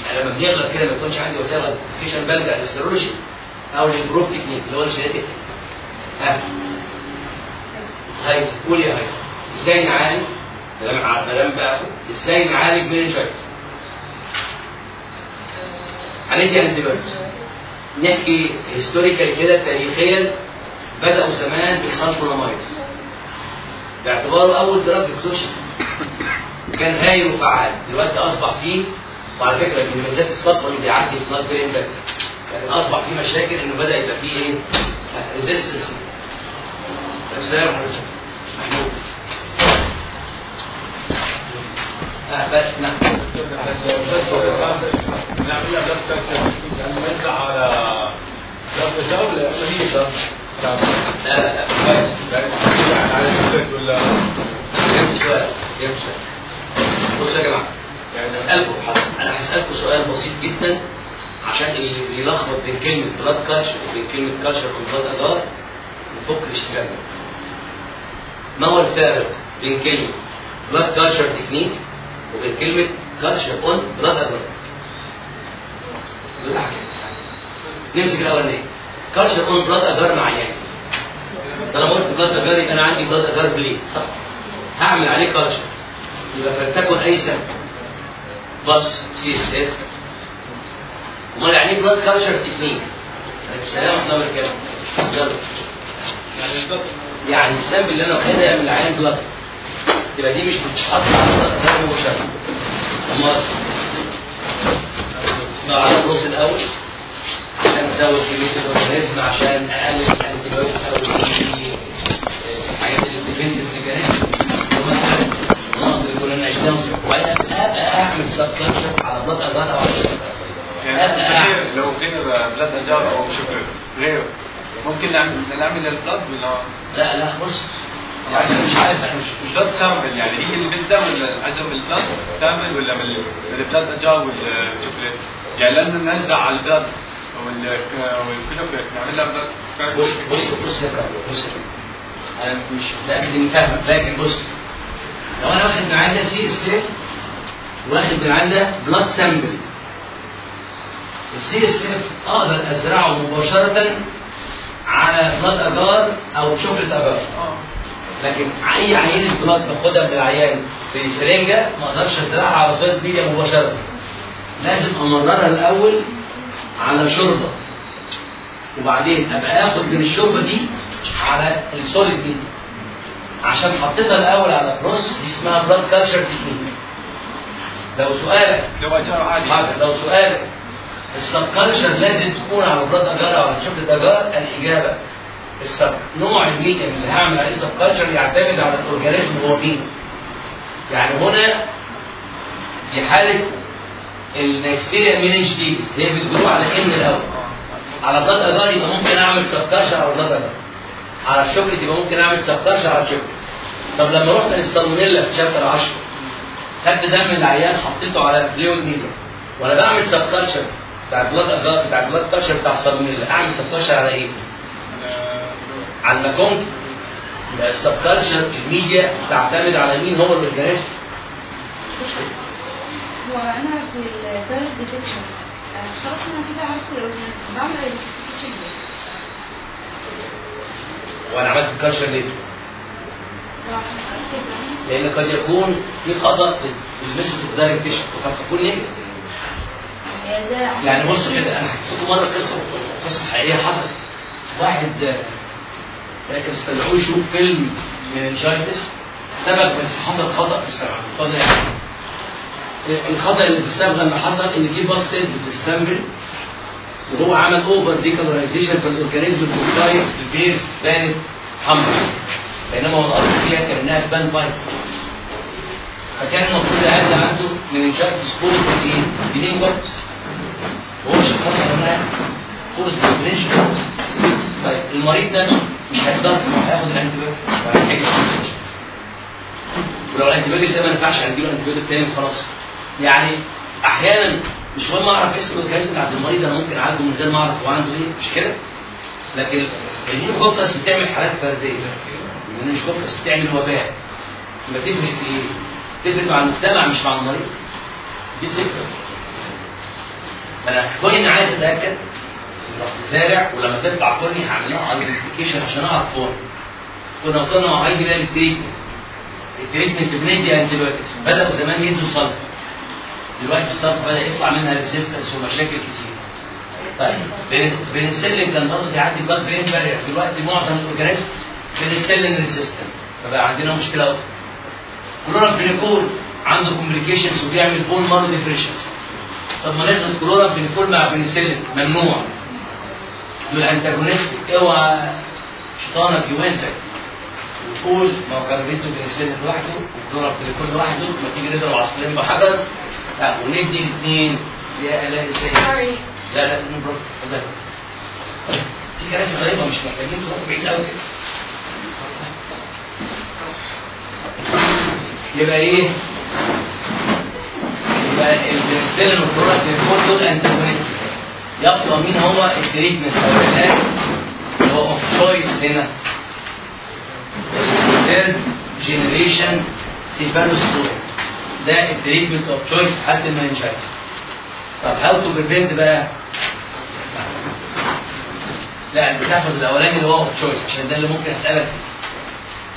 يعني لما بنغلط كده ما يكونش عندي وسائل identification بلجأ لل serology. أو لل probe technique اللي هو ال genetic. ها؟ هاي قول يا هاي إزاي نعالج؟ كلام كلام بقى إزاي نعالج meningitis هندي antibiotics نحكي historical كده تاريخيا بدأوا زمان بال sulfonamides باعتباره أول drug اكتشف كان هايل وفعال دلوقتي أصبح فيه وعلى فكرة من مميزات السلفا إن بيعدي في blood brain barrier يعني أصبح فيه مشاكل إنه بدأ يبقى فيه إيه؟ resistance عليكم محمود آه بس نعم نعمل لها blood culture يعني نرجع على blood الدولة شهيدة لا لا لا كويس يعني ولا بصوا يا جماعة يعني اسالكم أنا هسالكم سؤال بسيط جدا عشان اللي بيلخبط بين كلمه blood culture وبين كلمه culture و blood agar نفك الاشتباه ما هو الفارق بين كلمه blood culture technique وبين كلمه culture on blood بالعكس نمسك الاولانيه culture on blood agar مع عيان طالما قلت blood agar يبقى أنا عندي blood agar plate صح. هعمل عليه culture يبقى فلتكن اي سبب بس CSF امال يعني blood culture technique السلام إحنا كده يلا. يعني بالضبط يعني اللي أنا واخدها من العيان blood يبقى دي مش بتتحط على الاسنان مباشره أمال. على النص الأول؟ عشان عشان اقلل ال antibiotic أو الحاجات اللي بتفنت ال mechanism المناطق اللي كنا عشناها وبعدين ابقى اعمل sub على blood agar أو يعني لو غير blood agar أو شكر غير ممكن نعمل نعمل ال blood ولا لا لا بص يعني مش عارف مش ال blood sample يعني هي اللي بالدم ولا ال blood sample ولا من ال blood agar وال chocolate يعني لأنه ننزع على بص بص بص يا كارلو بص يا. أنا مش متاكد اني فاهمك لكن بص لو أنا واخد من عندها CSF واخد من عندها blood sample ال CSF أقدر أزرعه مباشرة على blood agar أو chocolate agar لكن أي عينة blood باخدها من العيان في سرنجة ما أقدرش أزرعها على solid media مباشرة. لازم أمررها الأول على شوربة. وبعدين أبقى آخد من الشوربة دي على ال solid دي عشان حطيتها الأول على broth دي اسمها blood culture technique لو سؤالك لو اجار عادي. حاجة لو سؤالك ال sub culture لازم تكون على blood agar أو على chocolate agar الإجابة. ال sub نوع ال medium اللي هعمل عليه sub culture يعتمد على ال organism هو مين. يعني هنا في حاله ال Neisseria meningitidis هي بت grow على إن الأول. على blood agar يبقى ممكن أعمل sub culture على blood agar على الشوكليت يبقى ممكن أعمل sub culture على الشوكليت طب لما رحنا للسالمونيلا في chapter 10 خدت دم العيان حطيته على fluid media وأنا بعمل sub culture بتاع blood agar بتاع blood culture بتاع السالمونيلا أعمل sub culture على إيه؟ على ال MacConkey يبقى ال sub culture ال media تعتمد على مين؟ هو ال organism هو أنا في الدايت ديتكشن خلاص أنا كده عرفت ال organism بعمل identification وأنا عملت ال culture ليه؟ لأن قد يكون في خطأ في ال method of detection وقد تكون ليه؟ يعني بص كده أنا حكيت لكم مرة قصة قصة حقيقية حصلت واحد آه، كان استدعوه يشوف فيلم meningitis سبب بس حصل خطأ في السمع يا حسن. الخطأ اللي في لما حصل إن في pus cells في ال sample وهو عمل اوفر ديكالرايزيشن في الاورجانيزم البروتايب البيز بانت حمراء بينما هو الاصل فيها كانها تبان بايت فكان المفروض العيال عنده مننجايتس كوز بايه؟ بنينجوت وهو شخص انها كوز بريفرنشن طيب المريض ده مش هيقدر هياخد وهيحجز ولو الانتيبيوتيك ده ما ينفعش هنديله انتيبيوتيك تاني وخلاص. يعني أحيانا مش مهم أعرف اسم الجهاز عند المريض أنا ممكن أعالجه من غير ما أعرف هو عنده إيه مش كده؟ لكن الهيموكوكس بتعمل حالات فردية الهيموكوكس بتعمل وباء ما تفرق في إيه؟ تفرق مع المجتمع مش مع المريض دي الفكرة أنا كوني عايز أتأكد رحت زارع ولما تطلع كوني هعمل لها ايدنتيفيكيشن عشان أعرف هو كنا وصلنا مع هاي جرام التريتمنت ال treatment بندي antibiotics بدأوا زمان يدوا sulpha دلوقتي ال sulpha بدأ يطلع منها resistance ومشاكل كتير. طيب بن- بنسلين كان برضه بيعدي blood brain barrier دلوقتي معظم ال organism penicillin resistant فبقى عندنا مشكلة أكتر كلورامفينيكول عنده complications وبيعمل bone marrow depression طب ما لازم كلورامفينيكول مع بنسلين ممنوع. دول antagonistic اوعى شيطانك يوزك. وتقول ما هو كان بيدوا بنسلين لوحده وكلورامفينيكول لوحده ما تيجي نضرب عصفورين بحجر؟ لا وندي الاثنين يا الاقي إزاي لا لا اتفضل في كراسي غريبة مش محتاجين تروحوا بعيد قوي كده يبقى إيه؟ يبقى البنسلين والكلوروكوين دول antagonist يبقى مين هو؟ ال treatment أو العلاج اللي هو of choice هنا. third generation cephalosporin ده ال treatment of choice ضد ال meningitis طب how to prevent بقى؟ لا انت تاخد الأولاني اللي هو of choice عشان ده اللي ممكن أسألك.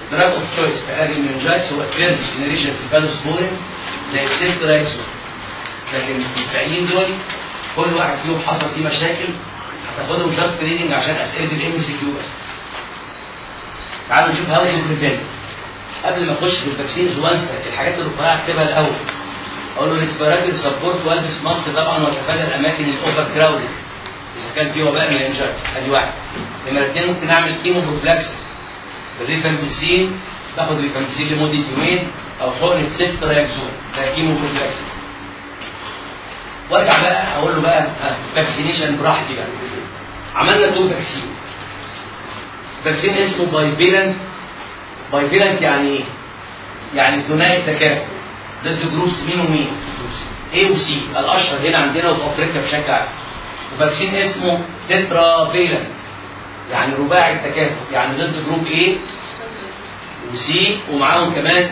ال drug of choice في علاج ال meningitis هو third generation cephalosporin زي ال ceftriaxone لكن الباقيين دول كل واحد فيهم حصل فيه مشاكل هتاخدهم just reading عشان أسئلة ال MCQ بس. تعالوا نشوف how to prevent قبل ما أخش في ال vaccines وأنسى الحاجات الرفيعه اكتبها الأول. أقول له respiratory support والبس mask طبعا وأتفادى الأماكن ال overcrowded إذا كان في وباء من ال meningitis أدي واحد. نمرة اثنين ممكن أعمل chemoprophylaxis بالريفامبيسين تاخد ريفامبيسين لمدة يومين أو حقنه ceftriaxone ده chemoprophylaxis وأرجع بقى أقول له بقى vaccination براحتي بقى. عملنا two vaccine vaccine اسمه bivalent bivalent يعني إيه؟ يعني ثنائي التكافؤ ضد groups مين ومين؟ A و C. الأشهر هنا عندنا وفي أفريقيا بشكل عام. و vaccine اسمه tetravalent يعني رباعي التكافؤ يعني ضد group A و C ومعاهم كمان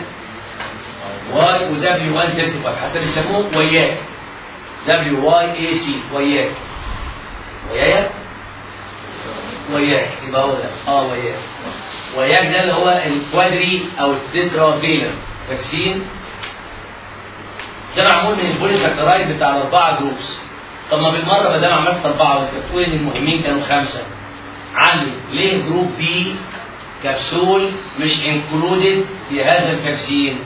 Y و W 1 35 حتى بيسموه وياك. دبليو واي اي سي وياك. وياك وياك. يبقى هو ده. آه وياك. وياك ده اللي هو ال quadri أو ال tetravalent vaccine ده معمول من ال polysaccharide بتاع الأربعة groups. طب ما بالمرة ما دام عملت أربعة وانت بتقول إن المهمين كانوا خمسة. علل ليه group B capsule مش included في هذا ال vaccine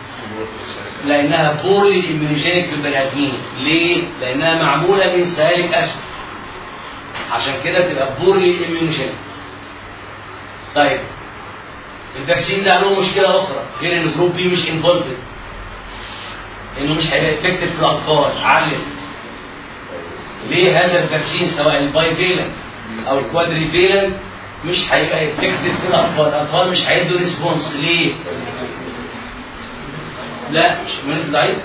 لأنها poorly immunogenic في البني آدمين. ليه؟ لأنها معمولة من sialic acid عشان كده تبقى poorly immunogenic طيب ال vaccine ده له مشكلة أخرى. غير ان group B مش involved إنه مش هيبقى effective في الاطفال علل ليه هذا ال vaccine سواء ال bivalent أو ال quadrivalent مش هيبقى effective في الأطفال الاطفال مش هيدوا response ليه؟ لا مش من ضعيف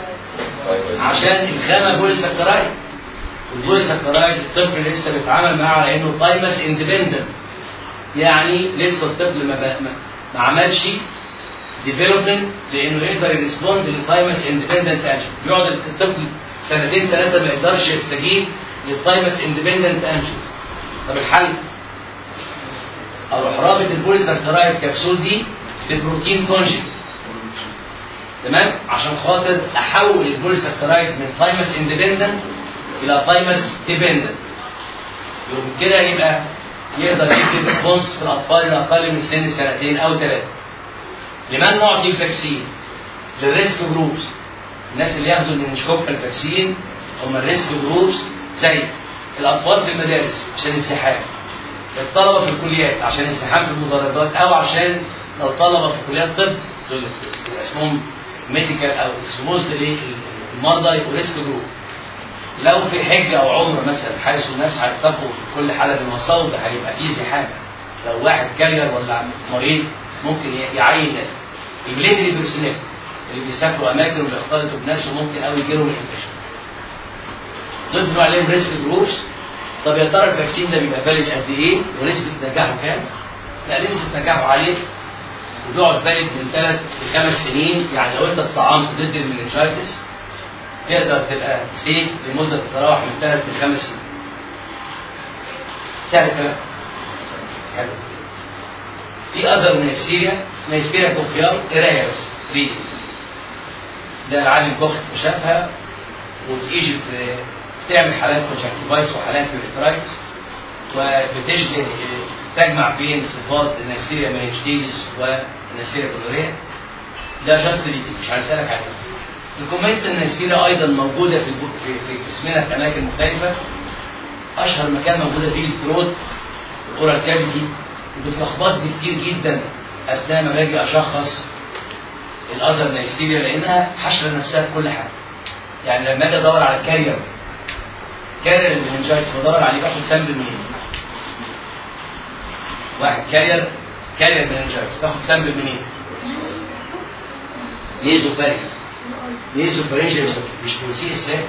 عشان الخامة polysaccharide وال polysaccharide الطفل لسه بيتعامل معاه على إنه thymus independent يعني لسه الطفل ما, ما, ما عملش development لأنه يقدر ي respond لل thymus independent antigen يقعد الطفل سنتين ثلاثة ما يقدرش يستجيب لل thymus independent antigens طب الحل؟ أروح رابط ال polysaccharide capsule دي ب protein conjugate تمام؟ عشان خاطر أحول ال polysaccharide من thymus independent إلى thymus dependent يوم كده يبقى يقدر يكتب response في الأطفال الاقل من سن سنتين أو ثلاثة لمن نعطي ال vaccine؟ لل risk groups. الناس اللي ياخدوا ال meningococcal vaccine هم ال risk groups. زي الأطفال في المدارس عشان الازدحام الطلبة في الكليات عشان ازدحام في المدرجات أو عشان لو طلبة في كليات طب دول اسمهم medical أو exposed للمرضى يبقوا risk group. لو في حجة أو عمره مثلا حيث الناس هيتفقوا في كل حالة بالمصاب هيبقى فيه زحام لو واحد carrier ولا مريض ممكن يعين ناس. ال military personnel اللي بيسافروا أماكن وبيختلطوا بناس وممكن قوي يجي لهم ال infection بنقول عليهم risk groups طب يا ترى ال vaccine ده بيبقى valid قد إيه؟ ونسبة نجاحه كام؟ لا نسبة نجاحه عالية. وبيقعد valid من ثلاث لخمس سنين. يعني لو أنت اتطعمت ضد ال meningitis تقدر تبقى safe لمدة تتراوح من ثلاث لخمس سنين. سهل كمان. حلو. في other Neisseria Neisseria kochii قراية بس. ده العالم اكتشفها وفي Egypt تعمل حالات conjunctivitis وحالات urethritis وبتشبه تجمع بين صفات ال Neisseria meningitidis وال Neisseria gonorrhoeae ده just مش هنسالك عليه ال commensal Neisseria أيضا موجودة في في, جسمنا في أماكن مختلفة أشهر مكان موجودة فيه ال throat ال oral cavity وبتلخبطني كتير جدا أثناء ما باجي أشخص ال other Neisseria لأنها حشرة نفسها في كل حاجة يعني لما أجي أدور على carrier carrier ال meningitis بدور عليه باخد sample منين؟ واحد كارير كارير مننجايتس باخد سامبل منين؟ نيزو فارس نيزو فرنجل مش اس اف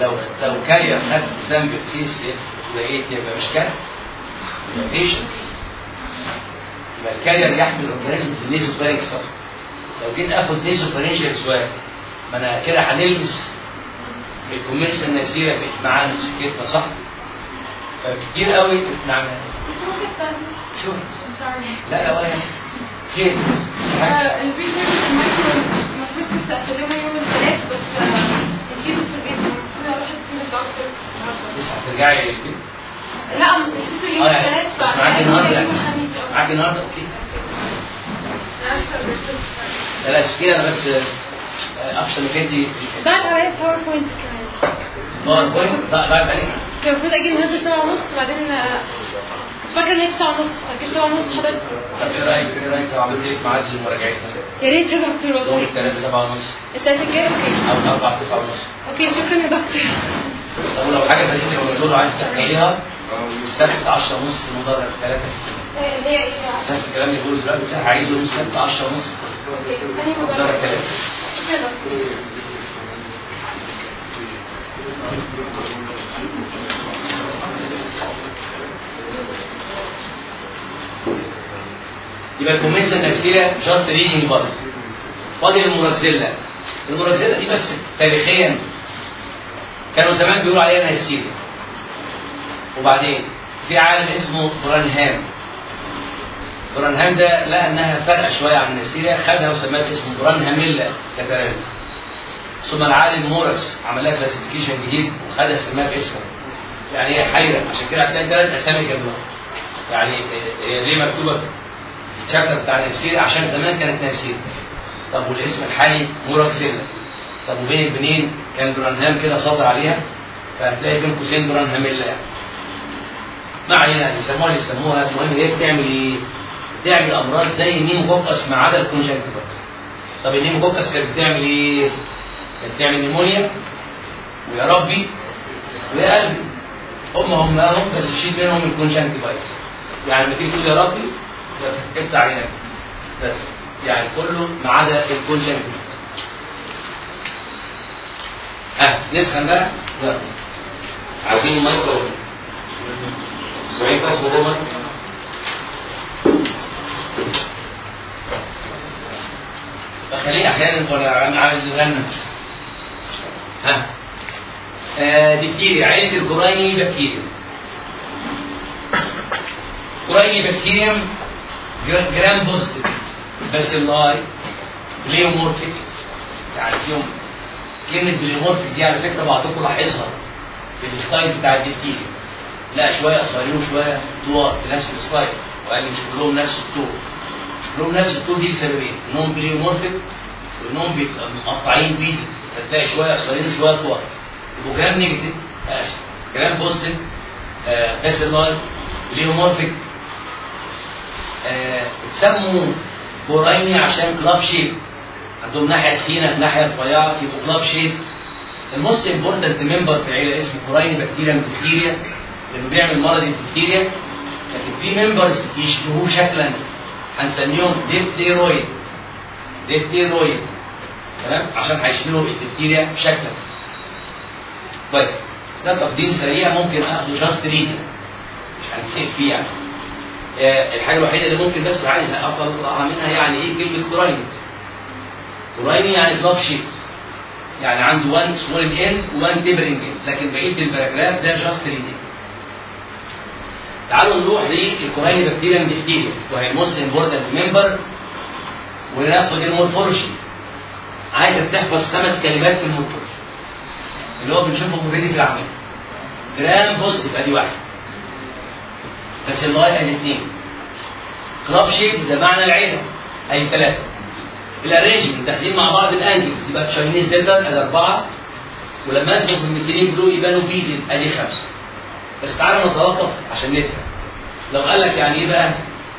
لو لو كارير خد ذنب اس اف لقيت يبقى مش كارير يبقى بيشنت يبقى الكارير يحمل الاورجانيزم في النيزو فارنكس فقط لو جيت اخد نيزو فرنجل سواب ما أنا كده هنلمس الكوميشن النسيره في معانا سكتنا صح؟ فكتير قوي نعم شو لا لا ولا. خير الفيديو المفروض كنت استخدمها يوم الثلاث بس نسيته في البيت المفروض أروح النهارده. مش هترجعي البيت لا نسيته يوم يعني الثلاث بس معاك النهارده؟ يعني يوم الخميس. آه. معاك النهارده؟ أوكي. لا كده أنا بس آه، اخشى انك انت بعد عليا PowerPoint كمان PowerPoint لا ضاعت عليك. كان المفروض أجي النهارده سبعة ونص وبعدين آه، كنت فاكره ان هي تسعة ونص بعد كده سبعة ونص حضرتك إيه رأيك؟ إيه رأيك؟ لو عملت لك ميعاد لمراجعتنا يا ريت يا دكتور يوم والله الثلاث سبعة ونص. التلاتة الجاي okay أو اربعة تسعة ونص. okay شكرا يا دكتور. طب ولو حاجة فاتتك وبتقول له عايز تحكيها السبت 10 ونص في المدرج ثلاثة اللي هي إيه؟ أساس الكلام اللي دلوقتي بس هعيد يوم السبت 10 ونص. مدرج ثلاثة شكرا يا دكتور يبقى ال commensal Neisseria just reading بره فاضل ال Moraxella ال Moraxella دي بس تاريخيا. كانوا زمان بيقولوا عليها نيسيريا وبعدين في عالم اسمه برانهام برانهام ده لقى انها فارقه شوية عن النيسيريا خدها وسماها باسم Branhamella catarrhalis ثم العالم موركس عمل لها classification جديد وخدها سماها باسمه. يعني هي حيرة. عشان كده هتلاقي ثلاث أسامي جنبها. يعني هي ليه مكتوبة ال chapter بتاع نيسيريا عشان زمان كانت نيسيريا طب والاسم الحالي Moraxella طب وبين البنين كان برانهام كده صادر عليها فهتلاقي بين قوسين Branhamella يعني ما علينا يسموها اللي يسموها. المهم هي بتعمل إيه؟ بتعمل أمراض زي ال pneumococcus ما عدا ال conjunctivitis طب ال pneumococcus كانت بتعمل إيه؟ كانت بتعمل pneumonia ويا ربي ويا قلبي. هم هم هم بس شيل منهم ال conjunctivitis يعني لما تيجي تقول يا ربي افتح عينك. بس. يعني كله ما عدا ال conjunctivitis ها نسخن بقى؟ يلا. عايزين المايكرو كويس موضوع المايكرو بخليه أحيانا وأنا عايز يغنى ها. آه ديفتيريا عيلة ال Corynebacteria Corynebacteria gram positive. bacilli pleomorphic يعني فيهم كلمة pleomorphic دي على فكرة بعضكم لاحظها في الستايل بتاع الديفتيريا لا شوية قصيرين وشوية طوال في نفس الستايل وقال لي مش كلهم نفس الطول. مش كلهم نفس الطول دي لسببين. إنهم pleomorphic وإنهم بيبقوا مقطعين beaded فتلاقي شوية قصيرين وشوية طوال. يبقوا gram negative. آسف. gram positive. آه bacilli pleomorphic اتسموا coryne عشان club shape. عندهم ناحية تخينه ناحية رفيعه يبقوا club shape. ال most important member في عيلة اسمه Corynebacteria diphtheriae. لأنه بيعمل مرض البكتيريا لكن في members يشبهوه شكلا. هنسميهم diphtheroid diphtheroid تمام؟ عشان هيشبهوا البكتيريا شكلا كويس ده تقديم سريع ممكن أخده just reading مش هنسيب فيه يعني. الحاجة الوحيدة اللي ممكن بس عايز اطلع منها يعني إيه؟ كلمة coryne coryne يعني club shape يعني عنده وان سمول ان وان تيبرنج ان لكن بقيه ال paragraph ده just reading تعالوا نروح لل Corynebacteria diphtheriae وهي ال most important member وناخد ال morphology عايزك تحفظ خمس كلمات في ال morphology اللي هو بنشوفه already في العملي. gram positive أدي واحد. bacilli ادي اثنين club shape ده معنى العيلة. ادي ثلاثة. ال arrangement داخلين مع بعض ال angles يبقى Chinese letter ادي أربعة. ولما اسمه في ال methylene blue يبانوا beaded أدي خمسه بس تعالى نتوقف عشان نفهم. لو قال لك يعني إيه بقى؟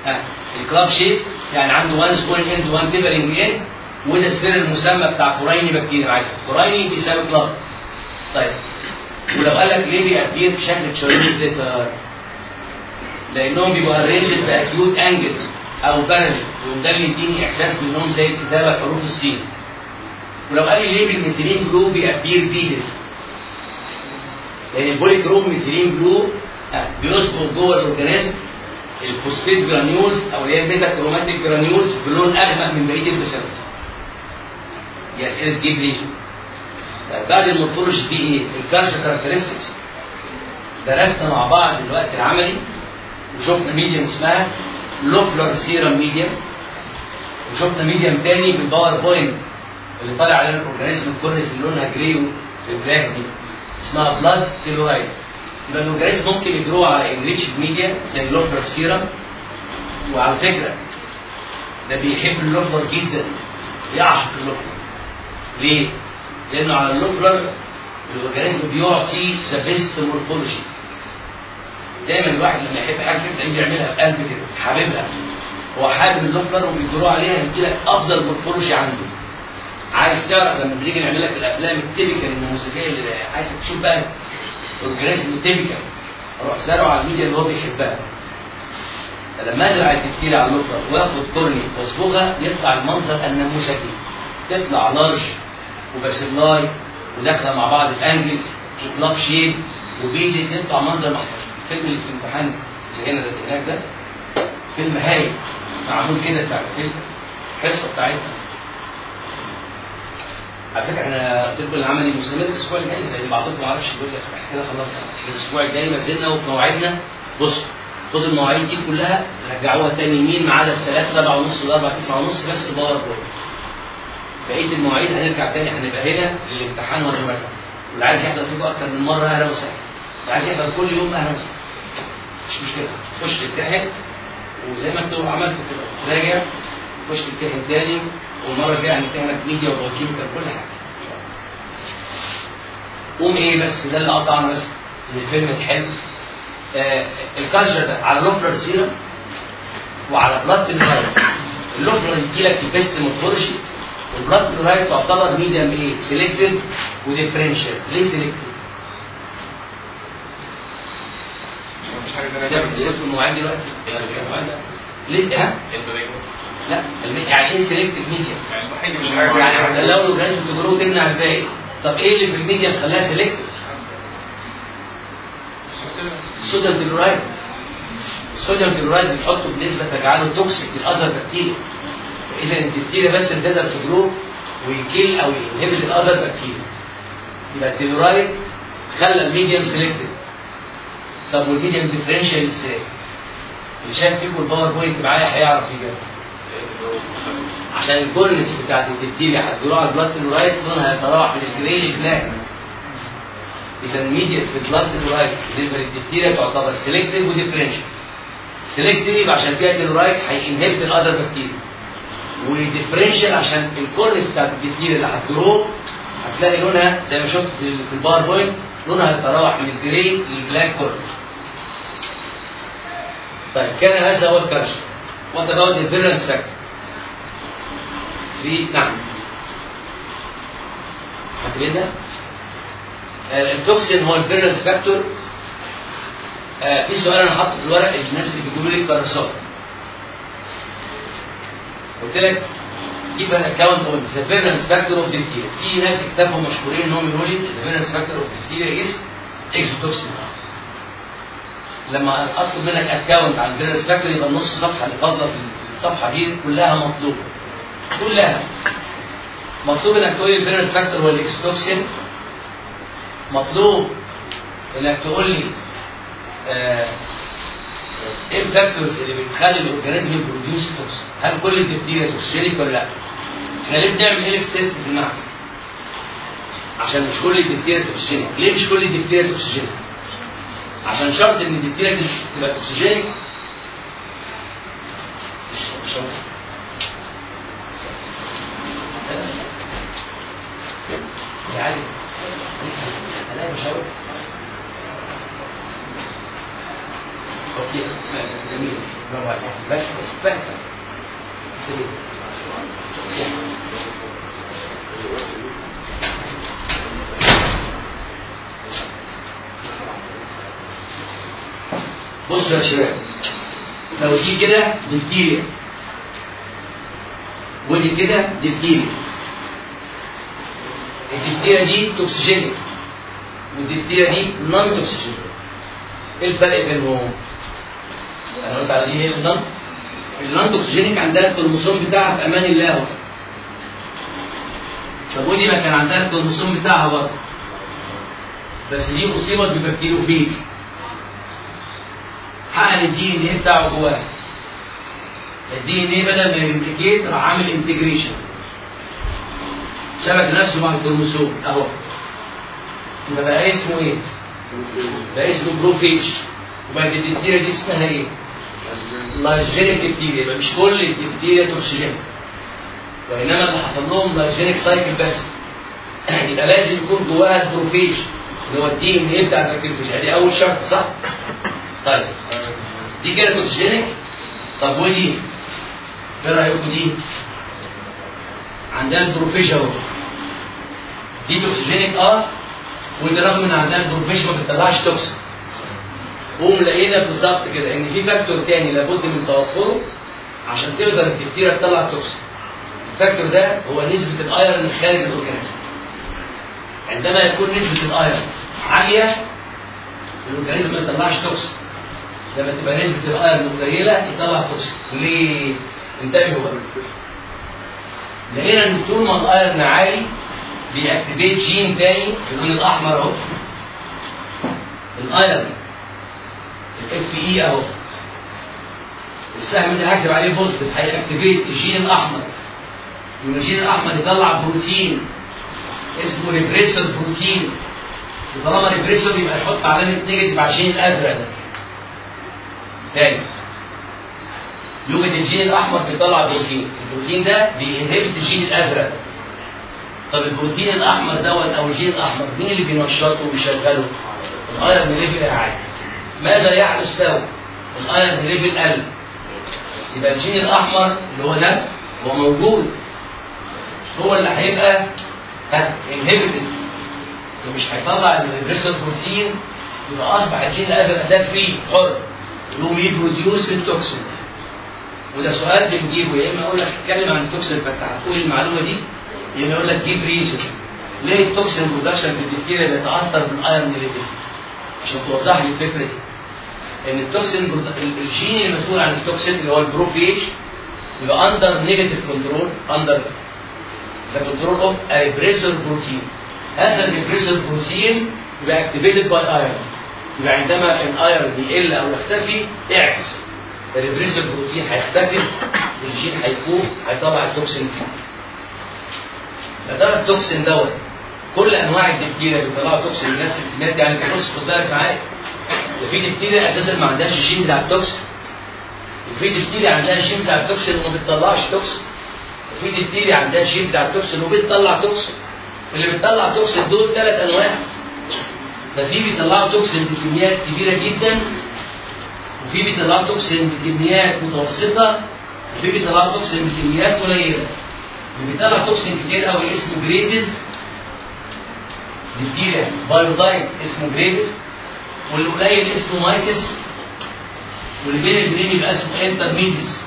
ها ال club shape يعني عنده one swollen end one tapering end وده السر المسمى بتاع Corynebacteria عايز. coryne بيساوي club طيب. ولو قال لك ليه بي appear في شكل Chinese letter لأنهم بيبقوا arranged ب acute angles أو parallel وده اللي يديني إحساس بإنهم زي الكتابه حروف الصين. ولو قال لي ليه بال methylene blue بي appear beaded لأن ال polychrome methylene blue آه، بيصبغ جوه ال organism ال phosphate granules أو اللي هي ال metachromatic granules بلون أغمق من بقية البسامات دي اسئله تجيب لي طيب بعد ال morphology في إيه؟ ال culture characteristics درسنا مع بعض دلوقتي العملي وشفنا medium اسمها Loeffler serum medium وشفنا medium تاني في ال PowerPoint اللي طالع عليها ال organism ال colonies اللي لونها grey في ال black دي اسمها blood tellurite يبقى ال organism ممكن ي grow على enriched media زي ال Loeffler serum وعلى فكرة ده بيحب ال Loeffler جدا يعشق ال Loeffler ليه؟ لأنه على ال Loeffler ال organism بيعطي the best morphology دايما الواحد لما يحب حاجة تلاقيه بيعملها بقلب كده حاببها. هو حابب ال Loeffler وبي grow عليها يدي لك أفضل morphology عنده. عايز تعرف لما بنيجي نعمل لك الأفلام ال typical النموذجيه اللي عايز تشوف بقى organism typical أروح زرعه على الميديا اللي هو بيحبها. فلما ازرع الدفتيريا على ال Loeffler وآخد colony واصبغها يطلع المنظر النموذجي. تطلع large و bacilli وداخلة مع بعض ال angles و club shaped وبيدي يطلع منظر محفوظ الفيلم اللي في الامتحان اللي هنا ده اللي هناك ده فيلم هايل معمول كده بتاع الفيلم الحصة بتاعتنا على فكرة إحنا لكم العملي مستمر الأسبوع الجاي زي بعضكم ما أعرفش يقول لي إحنا كده خلصنا الأسبوع الجاي ما زلنا وفي مواعيدنا. بص خد المواعيد دي كلها رجعوها تاني يمين ما عدا الثلاث سبعة ونص والاربع تسعة ونص بس PowerPoint. بقية المواعيد هنرجع تاني هنبقى هنا للامتحان والمراجعه واللي عايز يحضر فيكم أكتر من مرة أهلا وسهلا. اللي عايز يحضر كل يوم أهلا وسهلا. مش مشكلة. خش تمتحن وزي ما أنتوا عملتوا كده راجع خش تمتحن تاني والمرة الجاية هنمتحنك media و biochemical كل حاجة. قوم إيه بس ده اللي قطعنا بس إن الفيلم الحلو آه ال culture ده على Loeffler serum وعلى blood tellurite ال Loeffler يدي لك ال best morphology وال blood tellurite تعتبر medium إيه selective و differential ليه selective؟ مش حاجة ثانية سيبك من المواعيد دلوقتي ليه؟ ها؟ لا يعني إيه selective medium؟ يعني مش حاجة يعني لو تمنع الباقي طب إيه اللي في الميديا اللي خلاها selective؟ ال sodium tellurite ال sodium tellurite بنحطه بنسبة تجعله toxic لل other bacteria فإذا البكتيريا بس اللي تقدر تجرو ويكيل أو ينهبت الاذر بكتيريا يبقى ال tellurite خلى ال medium selective طب وال medium differential إزاي؟ اللي شايف فيكم ال PowerPoint معايا هيعرف يجاوب. عشان ال colonies بتاعت البكتيريا هت grow على ال blood tellurite لونها هيتراوح من الجري للبلاك إذا الميديا في البلاد كلورايد بالنسبة للبكتيريا تعتبر سيلكتيف وديفرنشال سيلكتيف عشان فيها كلورايد هينهبت الاذر بكتيريا وديفرنشال عشان الكورنس بتاعت البكتيريا اللي هت grow هتلاقي لونها زي ما شفت في في ال PowerPoint لونها هيتراوح من ال grey لل black colonies. طيب كان هذا هو ال culture. What about ال virulence factor في نعم. ده؟ آه، ال toxin هو ال virulence factor. آه، في سؤال أنا حاطه في الورق الناس اللي بيجيبوا لي الكراسات قلت لك جيب an account on the virulence factor of diphtheria في ناس كتابهم مشهورين ان هم يقولوا لي the virulence factor of diphtheria is exotoxin لما أطلب منك account عن ال virulence factor يبقى النص صفحة اللي فاضلة في الصفحة دي كلها مطلوبة. كلها. مطلوب إنك تقول لي ال virulence factor هو ال exotoxin مطلوب إنك تقول لي آه، إيه ال factors اللي بتخلي ال organism ي produce toxin هل كل البكتيريا toxigenic ولا لأ؟ إحنا ليه بنعمل Elek's test في المعمل؟ عشان مش كل البكتيريا توكسينيك ليه مش كل البكتيريا توكسينيك عشان شرط ان البكتيريا تبقى شرط يا علي مش هقول خطير جميل عليك بس بس يا شباب. لو دي كده ديفتيريا ودي كده ديفتيريا الدفتيريا دي toxigenic والدفتيريا دي non-toxigenic إيه الفرق بينهم؟ أنا قلت على دي إيه ال non ال non-toxigenic عندها الكروموسوم بتاعها في أمان الله طب ودي ما كان عندها الكروموسوم بتاعها برضه. بس دي أصيبت ب bacteriophage حقن ال DNA بتاعه جواه ال DNA بدل ما ي replicate راح عامل integration شبك نفسه مع الكروموسوم أهو. يبقى بقى اسمه إيه؟ بقى اسمه prophage وبقت الدكتيريا دي اسمها إيه؟ lysogenic diphtheria يبقى مش كل ال diphtheria toxigenic وإنما اللي حصل لهم lysogenic cycle بس. *clears throat* يبقى لازم يكون جواها ال prophage اللي هو ال DNA بتاع البكتيريا دي أول شرط صح؟ طيب. دي كده toxigenic طب ودي؟ إيه رايكم دي؟ عندها ال prophage اهو. دي toxigenic آه وده رغم ان عندها ال prophage ما بتطلعش toxin قوم لقينا بالظبط كده ان في factor تاني لابد من توفره عشان تقدر البكتيريا تطلع toxin ال factor ده هو نسبة ال iron خارج ال organism. عندما يكون نسبة ال iron عالية ال organism ما يطلعش toxin لما تبقى نسبة ال iron قليلة يطلع toxin ليه؟ انتبهوا بقى. لقينا إن طول ما ال iron عالي بي activate جين تاني باللون الأحمر أهو. ال iron ال Fe أهو. السهم اللي هكتب عليه positive هي activate الجين الأحمر. يبقى الجين الأحمر يطلع بروتين اسمه repressor protein وطالما repressor يبقى يحط علامة negative على الجين الأزرق ده. تاني. يوجد الجين الأحمر بيطلع بروتين. البروتين ده بي inhibit الجين الأزرق. طب البروتين الأحمر دوت أو الجين الأحمر مين اللي بينشطه ويشغله؟ ال iron level عالي ماذا يحدث لو ال iron level قل؟ يبقى الجين الأحمر اللي هو ده هو موجود. هو اللي هيبقى ها inhibited ومش هيطلع ال repressor protein يبقى أصبح الجين الأزرق ده free حر. يقوم ي produce ال toxin وده سؤال بنجيبه. يا إما أقول لك اتكلم عن ال toxin فانت هتقول المعلومة دي يا إما أقول لك جيب reason ليه ال toxin production في البكتيريا بيتاثر بال iron level عشان توضح لي الفكرة دي. إن ال toxin الجين المسؤول عن ال toxin اللي هو ال prophage يبقى under negative control under the control of repressor protein هذا ال repressor protein يبقى activated by iron يبقى عندما ال iron يقل أو يختفي اعكس. ال repressor protein هيختفي الجين هيفوق هيطلع ال toxin ترى ال toxin دوت كل أنواع الدكتيريا بيطلعوا toxin بنفس الكميات يعني انت بص خد بالك معايا ده في دكتيريا أساسا ما عندهاش الجين بتاع ال toxin. وفي دكتيريا عندها الجين بتاع ال toxin وما بتطلعش toxin. وفي دكتيريا عندها الجين بتاع ال toxin وبتطلع toxin. اللي بتطلع toxin دول ثلاث أنواع. ده في بيطلعوا toxin بكميات كبيره جدا وفي بيطلعوا toxin بكميات متوسطه وفي بيطلعوا toxin بكميات قليله اللي بيطلع toxin كتير قوي اسمه gravis diphtheria biotype اسمه gravis والقليل اسمه mitis واللي بين الاثنين يبقى اسمه intermedius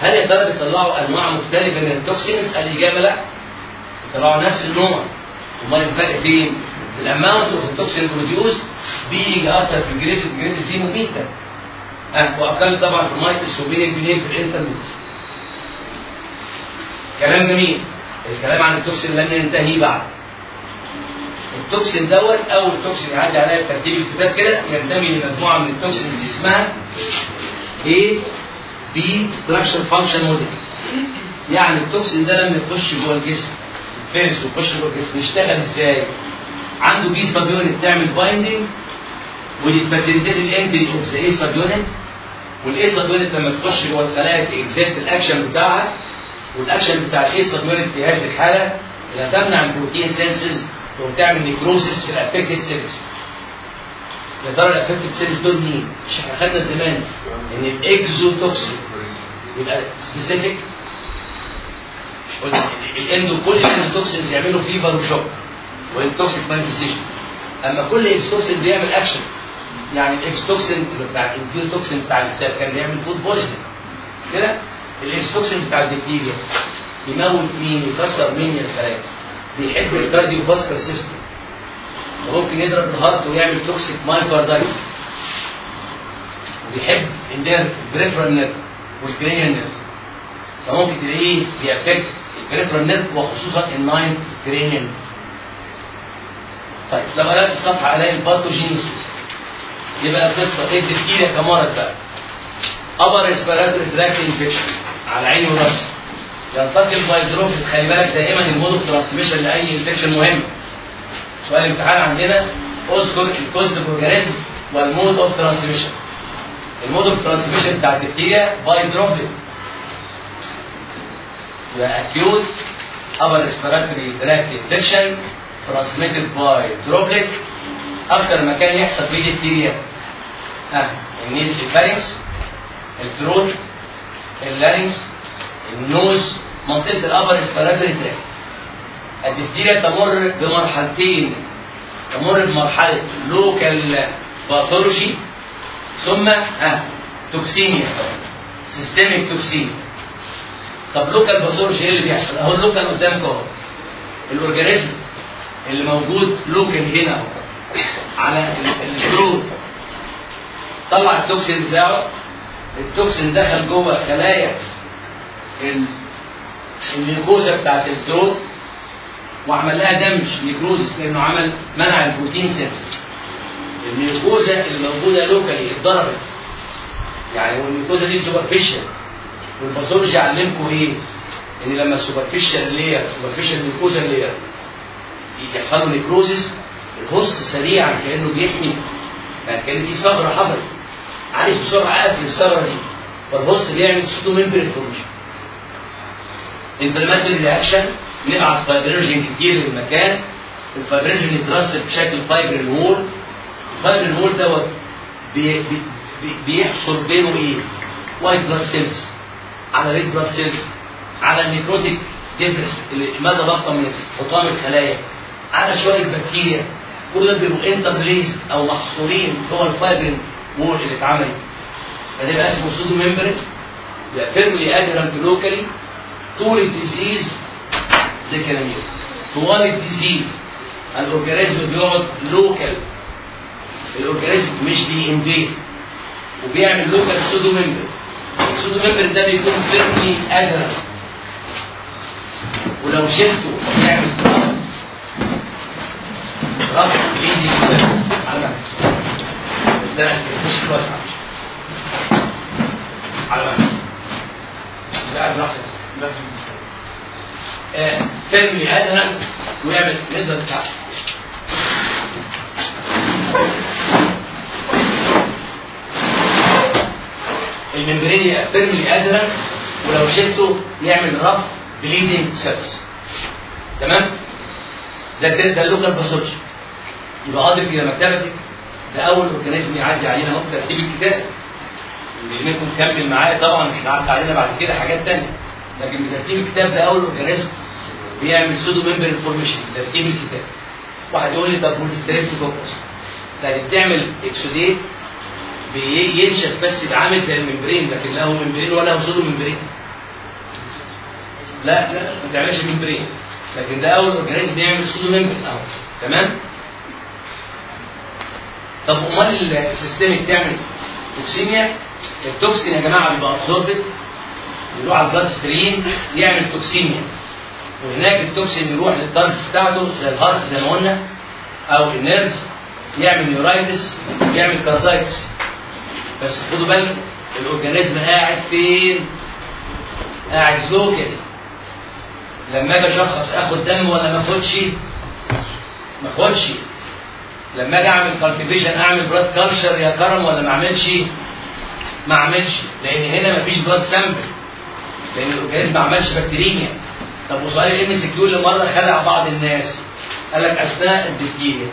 هل يا ترى بيطلعوا أنواع مختلفة من ال toxins؟ الاجابه لا بيطلعوا نفس النوع. امال الفرق فين؟ ال amount of ال toxin produced بيجي أكتر في ال gravis ال gravis دي مميته ها واقل طبعا في ال mitis وبين الاثنين في ال intermedius كلام جميل. الكلام عن ال toxin لن ينتهي بعد. ال toxin دوت اول toxin يعدي عليها بترتيب الكتاب كده ينتمي لمجموعة من ال toxins اسمها A B structure function model. يعني ال toxin ده لما يخش جوه الجسم. يتفرز ويخش جوه الجسم يشتغل إزاي؟ عنده B subunit تعمل binding وت facilitate ال entry of the A subunit وال A subunit لما تخش جوه الخلايا ت exert ال action بتاعها والاكشن بتاع ال A subunit في هذه الحالة انها تمنع ال protein synthesis وبتعمل necrosis في ال affected cells يا ترى ال affected cells دول مين؟ مش إحنا خدنا زمان إن ال exotoxin يبقى specific ال endo كل ال exotoxin بيعملوا fever و shock وال toxic manifestation أما كل exotoxin بيعمل اكشن يعني ال exotoxin بتاع ال enterotoxin بتاع ال staph كان بيعمل food poisoning كده؟ الاكزوتوكسين بتاع البكتيريا يموت مين؟ يكسر مين يا الخلايا بيحب ال cardiovascular system وممكن يضرب ال heart ويعمل toxic myocarditis وبيحب ال nerve ال peripheral nerve وال cranial nerve فممكن تلاقيه بي affect. ال peripheral nerve وخصوصا ال ninth cranial طيب لو قلبت الصفحة الاقي ال pathogenesis يبقى قصة إيه الدكتيريا كمرض بقى. upper respiratory tract infection على عيني وراسي ينتقل by droplet خلي بالك دائما ال mode of transmission لأي infection مهم. سؤال الامتحان عندنا اذكر الكوزد اورجانيزم والمود اوف ترانسميشن المود اوف ترانسميشن بتاع الدكتيريا باي دروبلت يبقى acute upper respiratory tract infection transmitted by droplet. أكتر مكان يحصل فيه ديفتيريا ها النيز الفارنكس الثروت اللارنكس النوز. منطقة ال upper respiratory tract الديفتيريا تمر بمرحلتين. تمر بمرحلة local pathology ثم ها toxemia systemic toxemia طب local pathology إيه اللي بيحصل؟ أهو ال local قدامك اهو ال organism اللي موجود local هنا على ال throat طلع ال toxin بتاعه. ال toxin دخل جوه خلايا ال- ال mucosa بتاعت ال throat وعمل لها damage. necrosis لأنه عمل منع ال protein synthesis ال mucosa اللي موجودة locally اتضربت. يعني وال mucosa دي superficial وال pathology علمكم إيه؟ ان لما ال superficial layer superficial mucosa layer يحصل له necrosis ال host سريعا كأنه بيحمي يعني كأن في ثغرة حصلت. عايز بسرعة اقفل الثغرة دي. فال host بيعمل pseudomembrane formation inflammatory reaction نبعت fibrinogen كتير للمكان. ال fibrinogen يترسب بشكل fibrin wall ال fibrin wall دوت بي بي بي بيحصل بينه إيه؟ white blood cells على red blood cells على ال necrotic debris اللي ماذا بقى من حطام الخلايا على شوية بكتيريا كل دول بيبقوا entrapped أو محصورين جوه ال fibrin wall اللي اتعمل فده اسمه pseudomembrane يبقى firmly adherent locally طول ال disease زي كلامي طوال ال disease ال organism بيقعد local ال organism مش بي invade وبيعمل local pseudomembrane ال pseudomembrane ده بيكون firmly adherent ولو شلته يعمل راس ايدي على ده مش واسع على لا آه، فيلم ادهم ويعمل نقدر بتاعته الممبرين فيلم ادهم ولو شلته يعمل rough bleeding surface تمام؟ ده ده ال local pathology يبقى قاضي إلى مكتبتك ده أول organism يعدي علينا أهو ترتيب الكتاب. اللي منكم كمل معايا طبعا إحنا عدى علينا بعد كده حاجات تانية. لكن بترتيب الكتاب ده أول organism بيعمل pseudomembrane formation ترتيب الكتاب. واحد يقول لي طب وال streptococcus ده بتعمل exudate بينشف بس يبقى عامل زي ال membrane لكن لا هو membrane ولا هو pseudomembrane. لا لا ما تعملش membrane. لكن ده أول organism بيعمل pseudomembrane أهو. تمام؟ طب أمال ال systemic تعمل toxemia ال toxin يا جماعة بيبقى absorbed يروح على ال blood stream يعمل toxemia وهناك ال toxin يروح لل targets بتاعته زي ال heart زي ما قلنا أو ال nerves يعمل neuritis يعمل carditis بس خدوا بالكم ال organism قاعد فين؟ قاعد locally لما أجي اشخص اخد دم ولا ما اخدش؟ ما اخدش. لما أجي اعمل cultivation اعمل blood culture يا كرم ولا ما اعملش؟ ما اعملش. لأن هنا ما فيش blood sample لأن ال organism ما عملش bacteremia طب وسؤال ال MCQ اللي مرة خدع بعض الناس. قال لك أثناء البكتيريا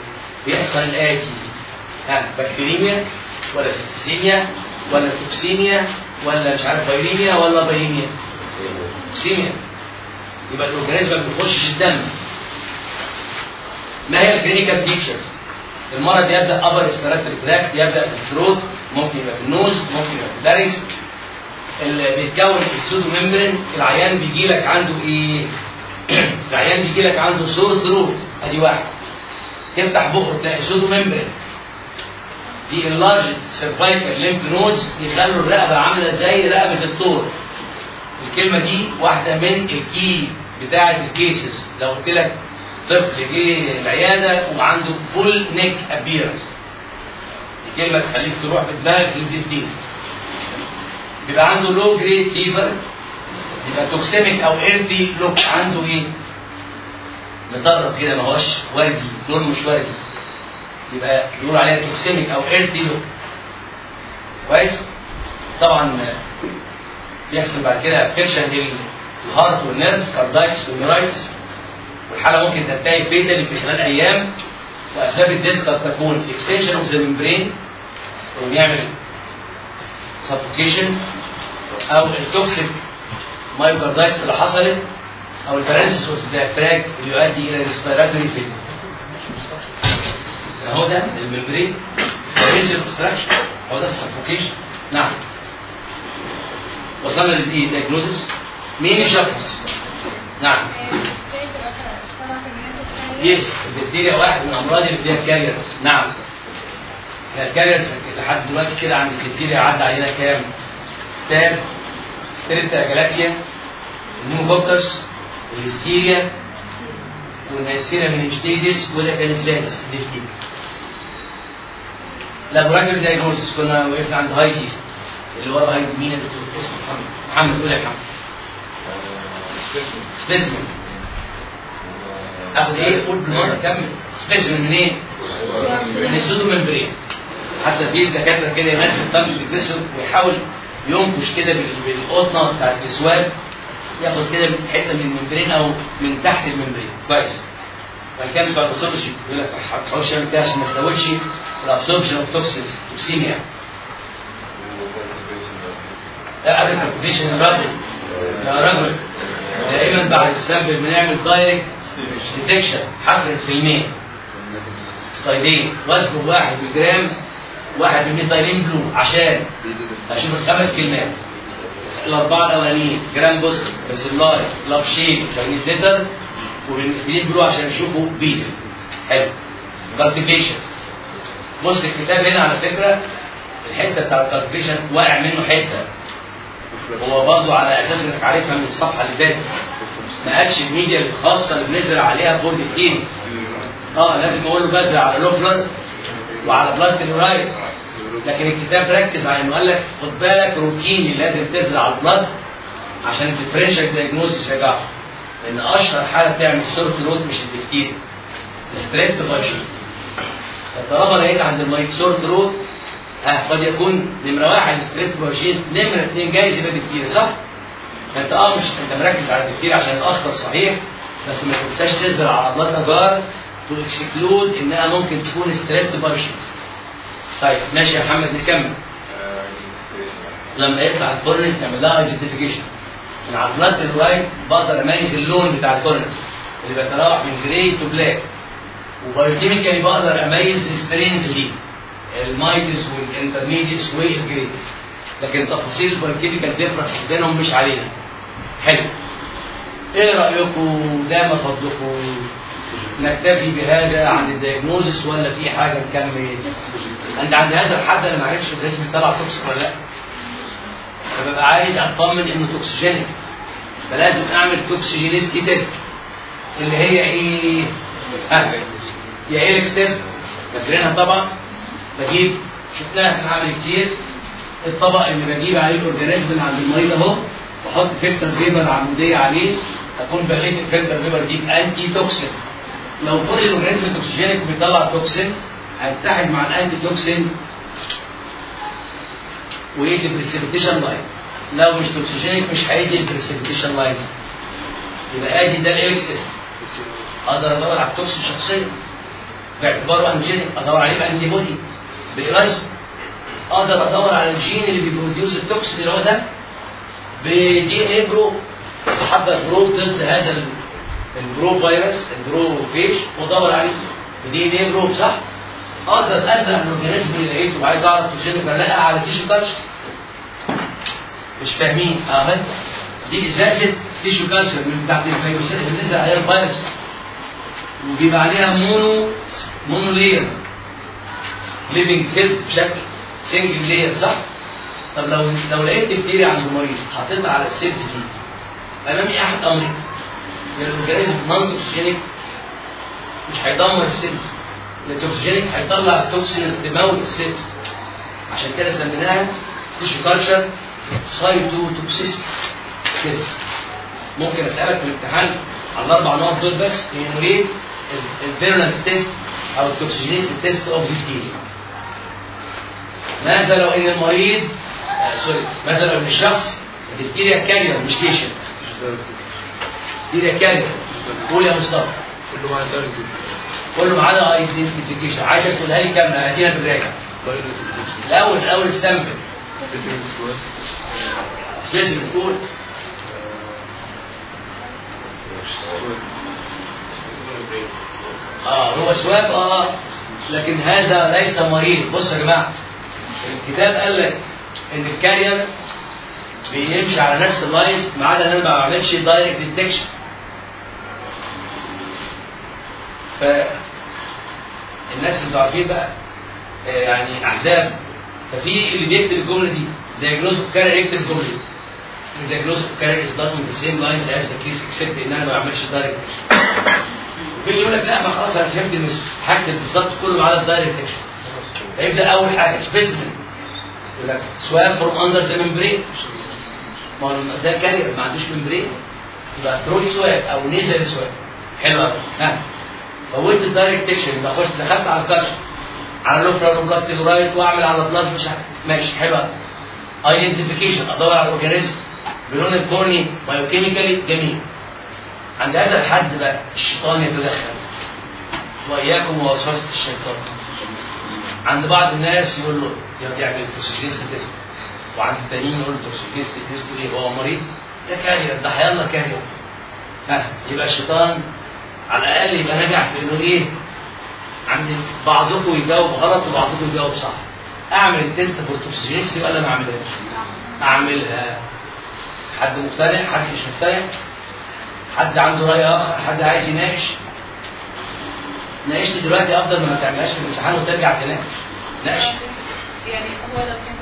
بيحصل الآتي. ها bacteremia ولا septicemia ولا toxemia ولا مش عارف viremia ولا pyemia toxemia يبقى ال organism ما بيخشش الدم. ما هي ال clinical features المرض يبدأ upper respiratory tract يبدأ في ال throat ممكن يبقى في ال nose ممكن يبقى في ال larynx اللي بيتكون في ال pseudomembrane العيان بيجي لك عنده إيه؟ *clears throat* العيان بيجي لك عنده sore throat أدي واحد. تفتح بقه تلاقي pseudomembrane دي ال large cervical lymph nodes يخلوا الرقبة عاملة زي رقبة التور الكلمة دي واحدة من ال key بتاعة ال cases. لو قلت لك طفل جه العيادة وعنده bull neck appearance الكلمة تخليك تروح بدماغك لل disease بيبقى عنده low grade fever يبقى toxemic أو earthy look عنده إيه؟ مترب كده ما هوش وردي لون مش وردي. يبقى يقول عليها toxemic أو earthy look كويس؟ طبعا بيحصل بعد كده affection لل heart وال nerves carditis وال neuritis والحالة ممكن تنتهي fatally في خلال أيام. وأسباب ال death قد تكون extension of the membrane ويعمل suffocation أو ال toxic myocarditis اللي حصلت. أو ال paralysis of ال diaphragm اللي يؤدي إلى respiratory failure اهو ده ال membrane laryngeal obstruction هو ده ال suffocation نعم. وصلنا للايه diagnosis مين يشخص نعم. يس البكتيريا واحد من الامراض اللي فيها كاريرز نعم. الكاريرز لحد دلوقتي كده عند البكتيريا عدى علينا كام؟ ستاب ستريبتا جالاكسيا النيموكوكس والهستيريا والنيسيريا منشتيدس وده كان السادس الهستيريا لابوراتوري دايجنوستس كنا وقفنا عند هايدي. اللي ورا هايدي مين اللي اسمه محمد. محمد قول يا محمد. specimen آخد إيه؟ قول بالمرة كمل. specimen منين؟ من ال pseudomembrane. حتى في دكاترة كده يمثل الدم في الجسم ويحاول ينقش كده بال- بالقطنة بتاعت ال swab ياخد كده حتة من ال membrane أو من تحت ال membrane. كويس. كده بتوع ال pathology يقول لك ما تحاولش كده عشان ما تزودش الابسوربشن اوف توكسيس توكسيميا لا قبل الكالكوليشن يا راجل. يا رجل دائما بعد السامبل بنعمل دايركت ديتكشن حفر الفيلمين. ستايلين وزنه واحد بالجرام واحد من ستايلين بلو عشان أشوف الخمس كلمات. الأربعة الأولانيين جرام بوس بسلاي لاب شيب شاينيز ليتر وال methylene blue عشان اشوفه beaded حلو cultivation بص الكتاب هنا على فكرة الحتة بتاع ال cultivation واقع منه حتة. هو برضه على أساس إنك عارفها من الصفحه اللي فاتت ما قالش الميديا الخاصة اللي بنزرع عليها فوق كتير آه لازم أقول له بزرع على Loeffler وعلى blood tellurite لكن الكتاب ركز على إنه قال لك خد بالك روتيني لازم تزرع ال blood عشان ال differential diagnosis يا جعفر. لأن أشهر حالة تعمل sore throat مش البكتيريا الستريبت فايشن فطالما لقيت عند المريض سورة رود قد يكون نمرة واحد Strept pyogenes نمرة اثنين جايز يبقى بكتيريا صح؟ أنت آه مش أنت مركز على البكتيريا عشان الأخطر صحيح بس ما تنساش تزرع agar to exclude إنها ممكن تكون Strept pyogenes طيب ماشي يا محمد نكمل. لما يطلع ال colonies نعمل لها identification من على ال blood tellurite بقدر اميز اللون بتاع ال colonies اللي بيتراوح من gray to black و biochemically بقدر اميز السترينز دي المايتس والانترميديتس والجريدس لكن تفاصيل ال biochemical difference بينهم مش علينا. حلو. إيه رأيكم؟ ده ما فضلكم. نكتفي بهذا عن ال diagnosis ولا في حاجة نكمل؟ انت عند هذا الحد أنا ما عرفش الاسم طلع toxic ولا لا. فببقى عايز أطمن إنه toxigenic فلازم أعمل toxigenicity test. اللي هي إيه؟ ها يا Elek's test. فاكرينها طبعا بجيب شفناها في العملي كتير. الطبق اللي بجيب عليه ال organism اللي عند المريض أهو. واحط filter paper عمودية عليه. أكون سقيت ال filter paper دي antitoxin لو كل ال organism toxigenic بيطلع toxin هيتحد مع ال antitoxin ويدي precipitation line لو مش toxigenic مش هيدي ال precipitation line يبقى آدي ده ال Elek's أقدر أدور على ال toxin شخصيا باعتباره antigenic أدور عليه ب antibody بال ELISA أقدر أدور على الجين اللي بي produce ال toxin اللي هو ده ب DNA probe احضر probe ضد هذا ال- ال provirus ال prophage وأدور عليه ب DNA probe صح؟ أقدر ازرع ال organism اللي لقيته. وعايز أعرف toxin ولا لا على tissue culture مش فاهمين. آه دي إزازة tissue culture من بتاعت الفيروسات اللي بتنزل عليها الفيروس. وبيبقى عليها mono monolayer living cells بشكل single layer صح؟ طب لو لو لقيت بكتيريا عند المريض حطيتها على ال cells دي. امامي أحد امرين ان ال organism non مش هيدمر ال cells ال toxigenic هيطلع ال toxins تموت ال cells عشان كده سميناها tissue culture cytotoxicity كده. ممكن أسألك في الامتحان على الأربع نقط دول بس enumerate ال virulence test أو التوكسيجينيس تيست اوف بكتيريا ماذا لو إن المريض آه sorry ماذا لو إن الشخص البكتيريا كارير مش patient diphtheria carrier. قول يا مصطفى. كله مع ذلك كله ما عدا identification عايزك تقولها لي كامله هدينا بالراحة الأول الأول ال sample. قول آه هو swab آه لكن هذا ليس مريض. بصوا يا جماعة الكتاب قال لك إن ال carrier بيمشي على نفس ال lines ما عدا إن أنا ما بعملش direct detection ف الناس اللي عارفين بقى آه، يعني أحزاب. ففي اللي بيكتب الجملة دي diagnosis of carrier دي diagnosis of carrier is done with the same lines as the case except ان أنا ما بعملش direct اللي يقول لك لا ما خلاص أنا فهمت ان هكتب بالظبط كله عدا ال direct فيبدا أول حاجة specimen يقول لك swab from under the membrane ما هو ده carrier ما عندوش membrane يبقى throat swab أو nasal swab حلو ها فوت ال direct يبقى خش دخلت على الكشف على Loeffler و blood tellurite واعمل على blood مش عارف. ماشي حلو قوي identification ادور على ال organism بلون ال colony biochemically جميل. عند هذا الحد بقى الشيطان يتدخل. وإياكم ووسوسه الشيطان. عند بعض الناس يقول له يعمل toxigenicity test. وعند التانيين يقول له toxigenicity test ليه هو مريض. ده carrier ده healthy carrier يبقى الشيطان على الأقل يبقى نجح. في انه إيه؟ عند بعضكم يجاوب غلط وبعضكم يجاوب صح. أعمل ال test for toxigenicity ولا ما أعملهاش؟ أعملها. حد مقتنع حد مش مقتنع حد عنده رأي آخر؟ حد عايز يناقش؟ ناقشت دلوقتي أفضل ما تعملهاش في الامتحان وترجع تناقش. ناقش. يعني هو لو كان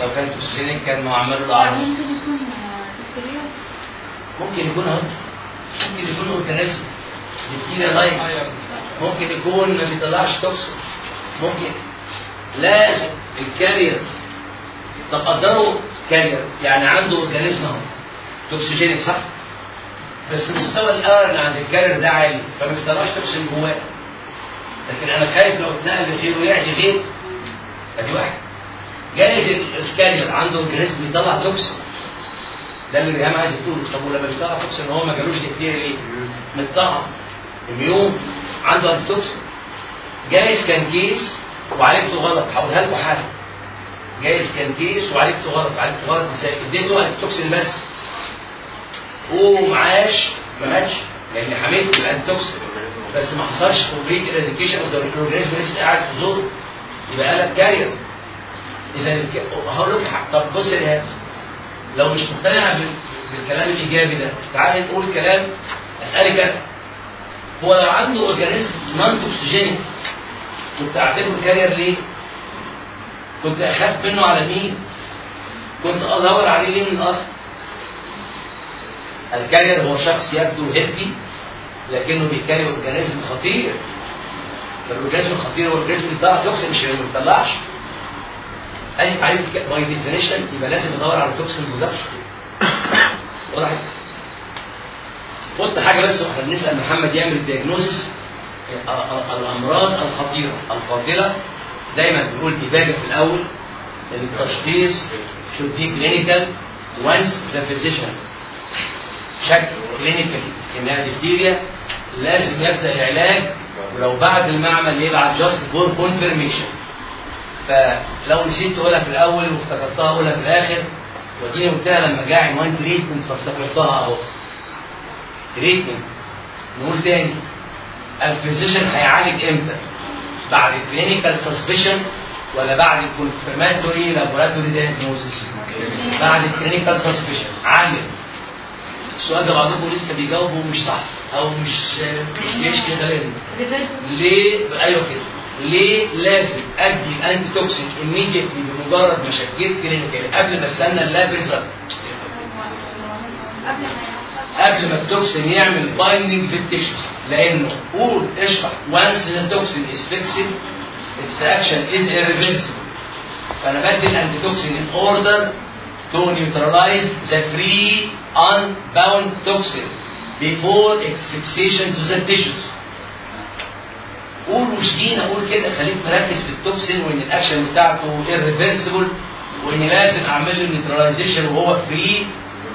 لو كان في ال clinic كان معمل له عرض ممكن يكون بكتيريا. ممكن يكون أهو. ممكن يكون اورجانيزم بكتيريا لايك ممكن يكون ما بيطلعش toxin ممكن. لازم الكارير قدروا كارير يعني عنده اورجانيزم أهو. توكسيجينيك صح؟ بس مستوى الارن عند الكارير ده عالي فما بيطلعش توكسين جواه. لكن أنا خايف لو اتنقل لغيره يعدي غير أدي واحد. جايز السكانير عنده اورجانيزم بيطلع توكسين ده اللي الريهام عايز تقوله طب ولما بيطلع توكسين هو ما جالوش كتير ليه؟ متطعم. immune عنده antitoxin جايز كان case وعالجته غلط هقولها لكم حاجة جايز كان case وعالجته غلط عالجته غلط إزاي؟ اديته antitoxin بس. ومعاش ما ماتش. لأن حميته بال antitoxin بس ما حصلش complete eradication of the organism لسه قاعد في زور يبقى قالك carrier. إذا. هقول لك. طب بص يا إيهاب. لو مش مقتنع بال... بالكلام الإيجابي ده تعالى نقول كلام أسألك أنا. هو لو عنده organism non toxigenic كنت اعتبره carrier ليه؟ كنت اخاف منه على مين؟ كنت أدور عليه ليه من الأصل؟ ال carrier هو شخص يبدو healthy لكنه بي carry organism خطير فال organism الخطير هو ال organism اللي بيطلع toxin مش ما بيطلعش أي عليه by definition يبقى لازم ندور على toxin production واضح خد حاجة بس وإحنا بنسأل محمد يعمل ال diagnosis الأمراض الخطيرة القاتله دايما بنقول ديباجه في الأول التشخيص should be clinical once the physician شك clinically انها ديفتيريا لازم يبدأ العلاج ولو بعد المعمل يبعت just for confirmation فلو نسيت تقولها في الأول وافتكرتها أقولها في الآخر ودي قلتها لما جه عنوان treatment فافتكرتها أهو. treatment نقول تاني. ال physician هيعالج إمتى؟ بعد clinical suspicion ولا بعد ال confirmatory laboratory diagnosis بعد ال clinical suspicion علم السؤال ده بعضكم لسه بيجاوبوا مش صح. أو مش مش يشكي غالبا ليه؟ أيوه كده. ليه لازم أدي ال antitoxin immediately بمجرد ما شكيت clinical قبل ما أستنى ال lab result قبل ما قبل ما ال toxin يعمل binding في ال tissue لأنه قول اشرح once the toxin is fixed its action is irreversible. فأنا بدي ال antitoxin in order to neutralize the free unbound toxin before its fixation to the tissues. قول مش دينا قول كده. خليك مركز في ال toxin وإن الاكشن بتاعته irreversible وإن لازم أعمل له neutralization وهو free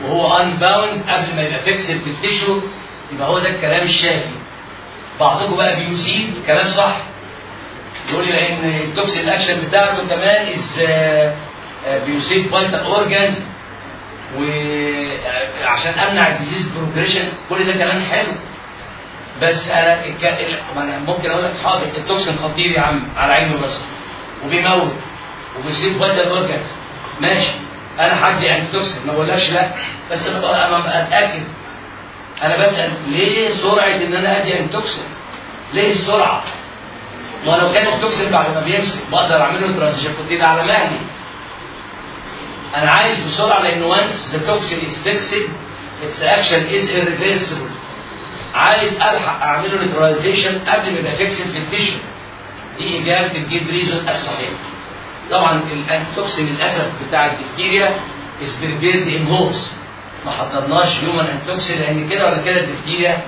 وهو unbound قبل ما يبقى fixed في ال tissue يبقى هو ده الكلام الشافي. بعضكم بقى بيسيب كلام صح. يقول لي لأن ال toxin ال action بتاعته كمان is بيصيب vital organs وعشان أمنع ال disease progression كل ده كلام حلو. بس أنا الك... ممكن أقول لك حاضر ال toxin خطير يا عم على عيني وراسي وبيموت وبيصيب vital organs ماشي. أنا هدي antitoxin ما بقولكش لا. بس أنا أنا أتأكد. أنا بسأل ليه سرعة إن أنا أدي antitoxin ليه السرعة؟ ما لو كان ال toxin بعد ما بيمسك بقدر أعمل له neutralization ده على مهلي. أنا عايز بسرعة لأن once the toxin is fixed its action is irreversible. عايز ألحق أعمل له neutralization قبل ما يبقى fixed في ال tissue دي اجابه ال give reason الصحيح طبعا ال antitoxin للاسف بتاع البكتيريا ان هوس ما حضرناش human antitoxin لأن كده ولا كده البكتيريا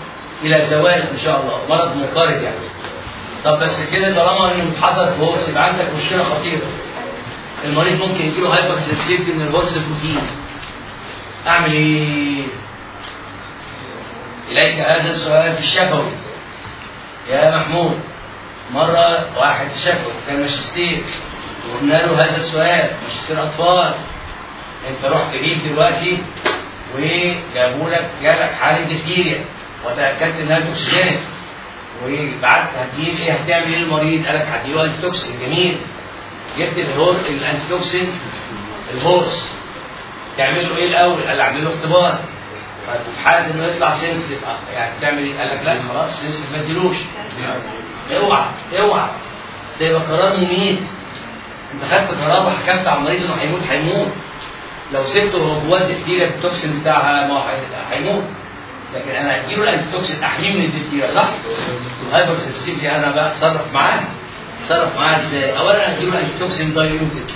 إلى زوال إن شاء الله مرض مقارب يعني. طب بس كده طالما إنه متحضر في horse يبقى عندك مشكلة خطيرة. المريض ممكن يجيله hypersensitivity من ال horse protein أعمل إيه؟ إليك هذا السؤال في الشفوي. يا محمود مرة واحد شفوي كان ماجستير. وقلنا له هذا السؤال ماجستير أطفال. أنت رحت بيه دلوقتي وجابوا لك جالك حالة ديفتيريا وتأكدت إنها toxigenic وبعت هتجيب إيه هتعمل إيه للمريض؟ قال لك هديله antitoxin جميل. جبت ال horse ال antitoxin ال horse تعمل له إيه الأول؟ قال أعمل له اختبار. ففي حاله إنه يطلع sensitive يعني تعمل إيه؟ قال لك لا خلاص sensitive ما اديلوش اوعى اوعى. ده يبقى قرار مميت انت خدت قرار وحكمت على المريض انه هيموت؟ هيموت. لو سبته وهو جواه الدفتيريا بال toxin بتاعها ما هو هي- هيموت. لكن أنا اديله ال anti أحميه من الدفتيريا صح؟ ال hypersensitivity أنا بقى. اتصرف معاه. اتصرف معاه إزاي؟ اولا اديله ال anti diluted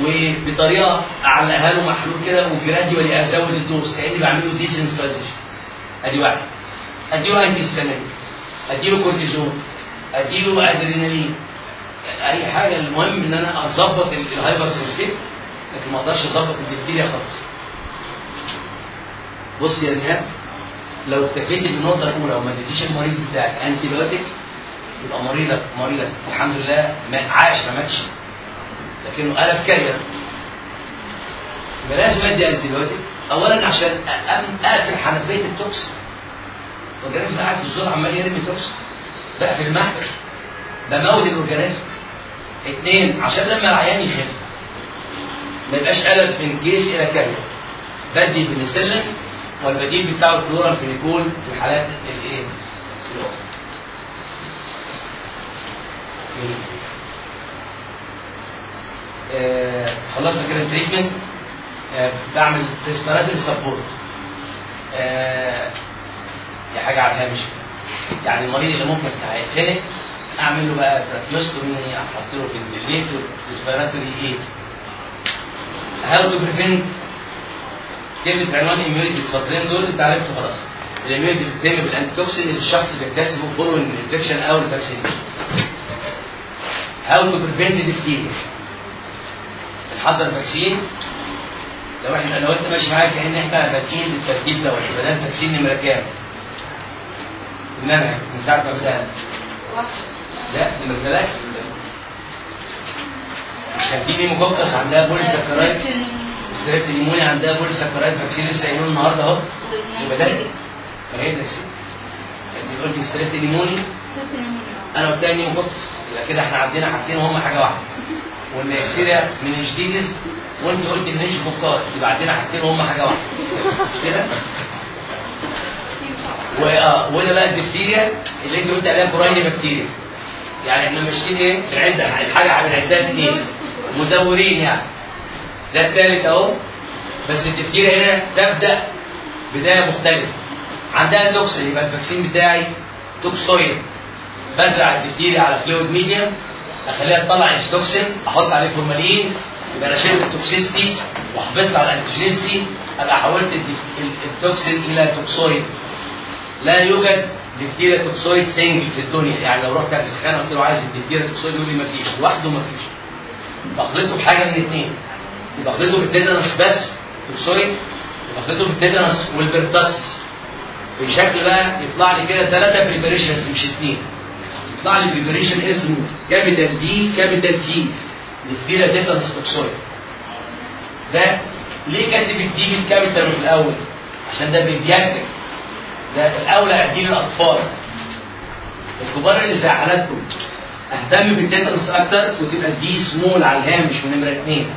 وبطريقة أعلقها له محلول كده و gradually ازود ال dose كأني بعمل له desensitization أدي واحد. أديله anti أديله كورتيزون. أديله أدرينالين. أي حاجة المهم إن أنا أظبط ال- الهايبر system لكن ما أقدرش أظبط البكتيريا خالص. بص يا نهاب لو اكتفيت بالنقطة الأولى وما اديتيش المريض بتاعك antibiotic يبقى مريضك مريضك الحمد لله ما عاش ما ماتش. لكنه قلب carrier يبقى لازم ادي انتي بايوتيك اولا عشان أقفل حنفية ال toxin ال organism قاعد في الزور عمال يرمي toxin بقفل المحبس بموت ال organism. اثنين عشان لما العيان يخف ما يبقاش قلب من case إلى carrier بدي بنسلين والبديل بتاعه الكلورال فينيكول في الحالات الإيه؟ آه، خلصنا كده ال treatment آه، بعمل respiratory support دي حاجة على الهامش. يعني المريض اللي ممكن هيتخنق أعمل له بقى tracheostomy أحط له ventilator respiratory إيه؟ how to prevent كلمة عنوان immunity السطرين دول؟ أنت عرفته خلاص. ال immunity بتتم بال anti اللي الشخص بيكتسبه following ال infection أو ال vaccination how to prevent diphtheria بنحضر vaccine لو إحنا لو أنت ماشي معايا كأن إحنا بادئين بالترتيب دوت بدأنا فاكسين نمره كام؟ المنهج من ساعة ما بدأنا. لا ثلاثة كان في مكوكس عندها بوليساكرايد ستريبت نيمونيا عندها بوليساكرايد فاكسين لسه قايلينه النهارده اهو. وبدأت ما هي نفس انت قلت ستريبت نيمونيا أنا قلت لها نيموكوكس يبقى كده إحنا عندنا حاجتين وهم حاجة واحدة. *laughs* والنيكسيريا مننجتيدس وأنت قلت مننج بوكار يبقى عندنا حاجتين وهم حاجة واحدة. مش كده؟ *laughs* واه وده بقى الدفتيريا اللي أنت قلت عليها كورايني بكتيريا. يعني إحنا ماشيين إيه؟ العدة الحاجة على العدات اثنين مزورين يعني. ده الثالث أهو. بس الدفتيريا هنا تبدا بداية مختلفة. عندها توكسين يبقى الفاكسين بتاعي toxoid بزرع الدفتيريا على fluid medium أخليها تطلع ال toxin أحط عليه فورمالين يبقى أنا شلت ال toxicity وحافظت على ال antigenicity أبقى حولت ال toxin إلى toxoid لا يوجد diphtheria toxoid single في الدنيا. يعني لو رحت الأجزخانة قلت له عايز ال diphtheria toxoid يقول لي ما فيش. لوحده ما فيش. بخلطه بحاجة من اثنين بخلطه بال tetanus بس toxoid بخلطه بال tetanus وال pertussis في شكل بقى يطلع لي كده ثلاثة preparations مش اثنين يطلع لي preparation اسمه capital D capital T diphtheria tetanus toxoid ده ليه كاتب ال D بال capital في الأول؟ عشان ده pediatric ده الاولى اديه للاطفال الكبار اللي زي حالاتكم اهتم بال tetanus أكتر وتبقى D small على الهامش ونمره اثنين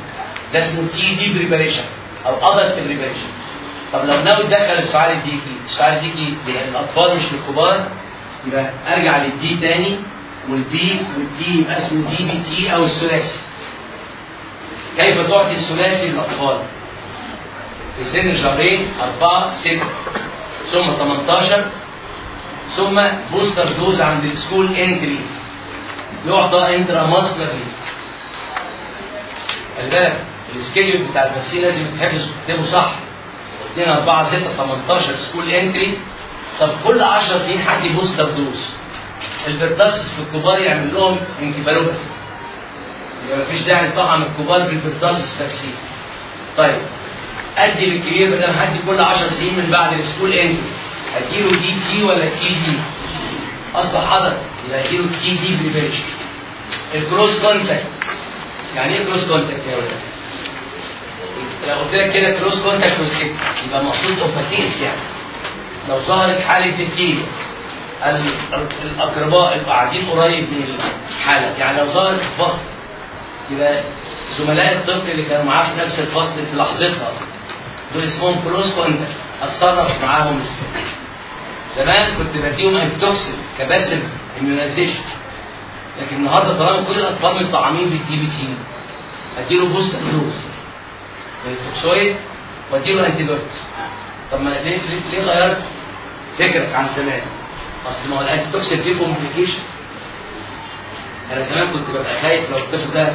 ده اسمه Td preparation أو adult preparation طب لو ناوي تدخل السعال الديكي السعال الديكي للاطفال مش للكبار يبقى أرجع لل D تاني وال P وال T يبقى اسمه DPT أو الثلاثي. كيف تعطي الثلاثي للأطفال؟ في سن شهرين أربعة ستة. ثم 18 ثم booster dose عند ال school entry. يعطى intramuscularly خلي بالك ال schedule بتاع ال vaccine لازم يتحفظ وتكتبه صح. 2 4 6 18 school entry. طب كل 10 سنين حد booster dose. ال pertussis في الكبار يعمل لهم encephalopathy يبقى مفيش داعي نطعم الكبار بال pertussis vaccine طيب ادي للكبير بدل ما هدي كل 10 سنين من بعد ال school entry اديله DT ولا Td اصبح حضر يبقى اديله Td prevention ال close contact يعني إيه close contact يا ولد؟ لو قلت لك كده close contact وسكت يبقى مقصود of cases يعني. لو ظهرت حالة ال- الأقرباء اللي قاعدين قريب من الحالة. يعني لو ظهرت في فصل يبقى زملاء الطفل اللي كانوا معاه في نفس الفصل في لحظتها. دول اسمهم close contact. اتصرف معاهم إزاي؟ زمان كنت بديهم antitoxin ك passive immunization لكن النهارده طالما كل الأطفال مطعمين بال DPT اديله booster dose. ال toxoid واديله antibiotics طب ما ليه, ليه غيرت فكرك عن زمان؟ أصل ما هو ال antitoxin فيه complication أنا زمان كنت ببقى خايف لو الطفل ده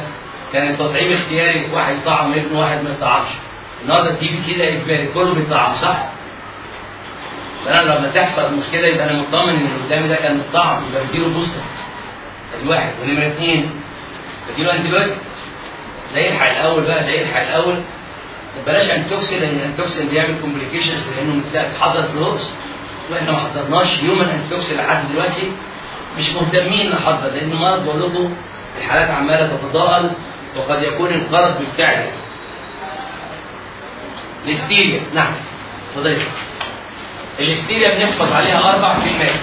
كان التطعيم اختياري واحد يطعم ابنه واحد ما يطعمش. النهارده ال DPT ده اجباري كله بيطعم صح؟ فأنا لما تحصل مشكلة يبقى أنا مطمن إن اللي قدامي ده كان مطعم يبقى بديله booster. أدي واحد ونمرة اثنين بديله antibiotic ده يلحق الأول بقى ده يلحق الأول. بلاش antitoxin لأن ال antitoxin بيعمل complications لأنه بتحضر في ال horse وإحنا ما حضرناش human antitoxin لحد دلوقتي. مش مهتمين نحضر لأن المرض بقول لكم الحالات عمالة تتضاءل وقد يكون انقرض بالفعل الهستيريا نعم. اتفضلي. الهستيريا بنحفظ عليها أربع كلمات.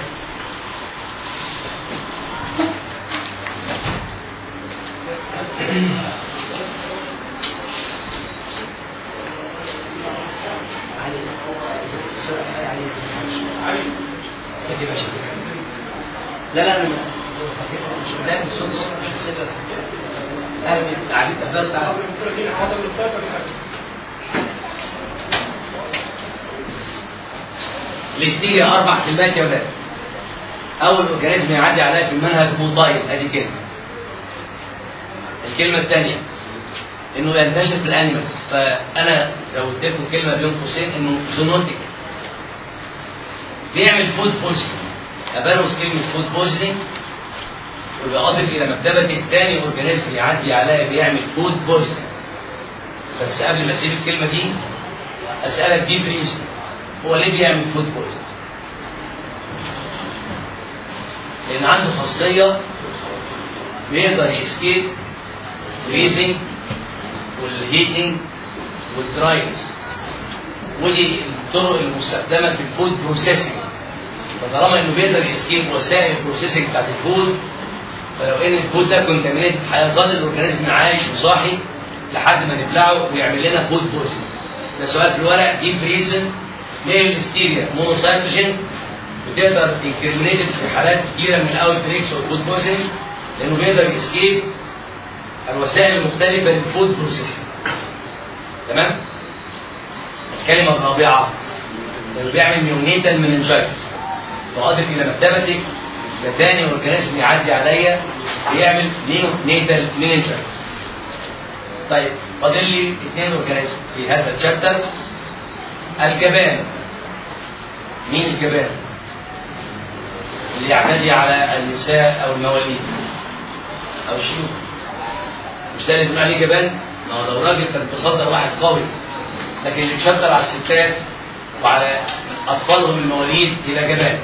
لا لا أنا لا الصوت مش هسيبها أنا عايز تفضل تعالى الهستيريا أربع كلمات يا ولاد أول organism يعدي عليها في المنهج motile أدي كلمة. الكلمة الثانية إنه ينتشر في ال animals فأنا زودت لكم كلمة بين قوسين إنه zoonotic. بيعمل food poisoning ابرز كلمة food poisoning ويضيف إلى مكتبتك ثاني organism يعدي عليها بيعمل food poisoning بس قبل ما أسيب الكلمة دي أسألك give reason هو ليه بيعمل food poisoning؟ لأن عنده خاصية بيقدر ي escape freezing وال heating وال drying ودي الطرق المستخدمة في ال food processing. فطالما إنه بيقدر ي escape وسائل ال processing بتاعت ال food فلو إن ال food ده contaminated هيظل ال organism عايش وصاحي لحد ما نبلعه ويعمل لنا food poisoning ده سؤال في الورق. give reason ليه ال Listeria monocytogenes بتعتبر incriminated في حالات كتيرة من ال outbreaks of food poisoning لأنه بيقدر ي escape الوسائل المختلفة لل food processing تمام؟ الكلمة الرابعة. انه بيعمل neonatal meningitis تضيف إلى مكتبتك ده تاني organism يعدي عليا بيعمل neonatal meningitis طيب فاضل لي اثنين organism في هذا ال chapter الجبان. مين الجبان؟ اللي يعتدي على النساء أو المواليد. أو الشيوخ مش ده اللي بنقول عليه جبان؟ ما هو لو راجل كان تصدر واحد قوي لكن اللي بيشتغل على الستات وعلى أطفالهم المواليد إلى جبان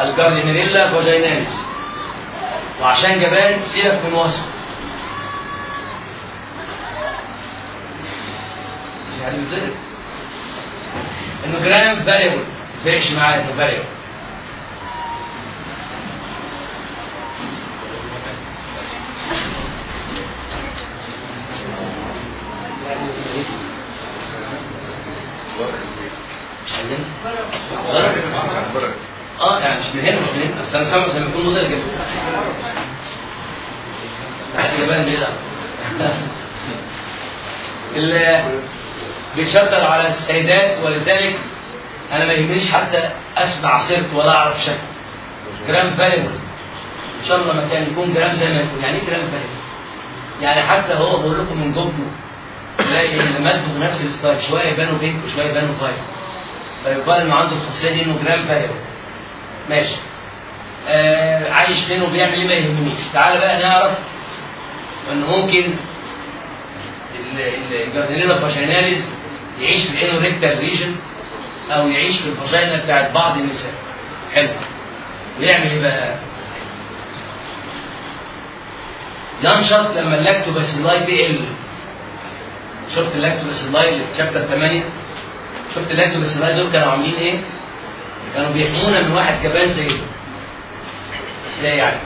الجاردينيلا فاجيناليس وعشان جبان سيبك من وصف يعني بيتضرب إنه جرام فاريبل. فرقش معايا إنه فاريبل مش عندنا آه يعني مش من هنا مش من هنا أنا سامع يكون جدا بيشتغل على السيدات ولذلك أنا ما يهمنيش حتى أسمع سيرته ولا أعرف شكله gram variable إن شاء الله مكان يكون جرام زي ما يكون يعني إيه gram variable يعني حتى هو بقول لكم من جبنه تلاقي إن ماسكه بنفس ال stain شوية يبانوا pink وشوية يبانوا violet فيقال إنه عنده الخاصية دي إنه gram variable ماشي. آه عايش فين وبيعمل إيه ما يهمنيش. تعال بقى نعرف إن ممكن ال Gardnerella vaginalis يعيش في ال anorectal region أو يعيش في ال vagina بتاعت بعض النساء. حلو. ويعمل إيه بقى؟ ينشط لما ال lactobacilli تقل شفت ال lactobacilli اللي في chapter 8 شفت ال lactobacilli دول كانوا عاملين إيه؟ كانوا بيحمونا من واحد جبان زي ده. إزاي يعني؟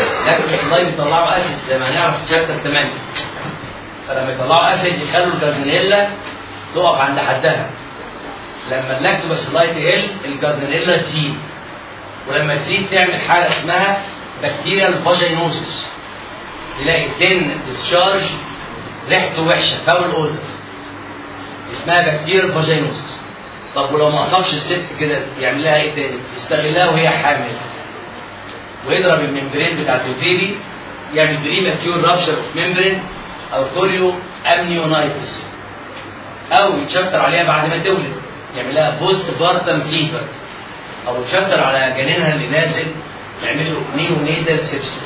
ال lactobacilli بيطلعوا acid زي ما هنعرف في chapter 8 فلما يطلعوا acid يخلوا ال Gardnerella تقف عند حدها. لما ال lactobacilli تقل ال Gardnerella تزيد. ولما تزيد تعمل حالة اسمها bacterial vaginosis تلاقي thin discharge ريحته وحشة foul odor اسمها bacterial vaginosis طب ولو ما أصابش الست كده يعمل لها إيه تاني؟ يستغلها وهي حامل. ويضرب ال membrane بتاعت ال baby يعمل premature rupture of membrane أو chorioamnionitis أو يتشطر عليها بعد ما تولد. يعمل لها postpartum fever أو يتشطر على جنينها اللي نازل يعمل له neonatal sepsis.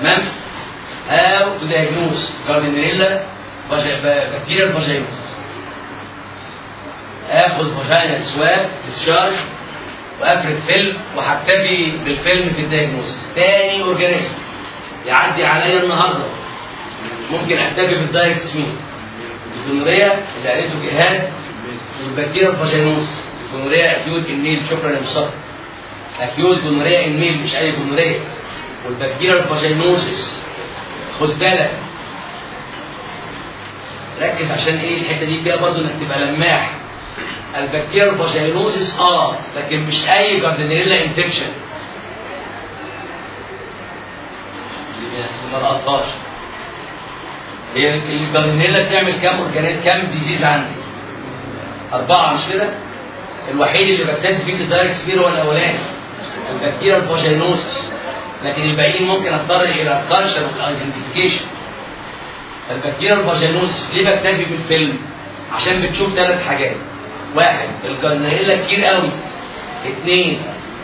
تمام؟ أو to diagnose Gardnerella بكتيريا فاجينوس اخد فاجينا سواب ديسشارج وأفرد فيلم وهكتفي بالفيلم في ال diagnosis تاني organism. يعدي عليا النهارده. ممكن اكتفي بال direct smear ال gonorrhea اللي قالته جهاد والبكتيريا الفاجينوس الجنوريا اكيوت النيل. شكرا يا مصطفى. acute gonorrhea in male مش أي gonorrhea وال bacterial vaginosis خد بالك. ركز عشان إيه الحتة دي؟ فيها برضه إنك تبقى لماح. ال bacterial vaginosis آه لكن مش أي Gardnerella infection. ما لقطهاش. هي ال Gardnerella بتعمل كام organism كام disease عندي؟ أربعة مش كده؟ الوحيد اللي بكتشف فيه بال direct smear هو الأولاني. ال bacterial vaginosis لكن الباقيين ممكن أضطر إلى الكالشر والايدنتيفيكيشن البكتيريا الفاجينوسس ليه بكتفي بالفيلم؟ عشان بتشوف ثلاث حاجات. واحد ال Gardnerella كتير قوي. اثنين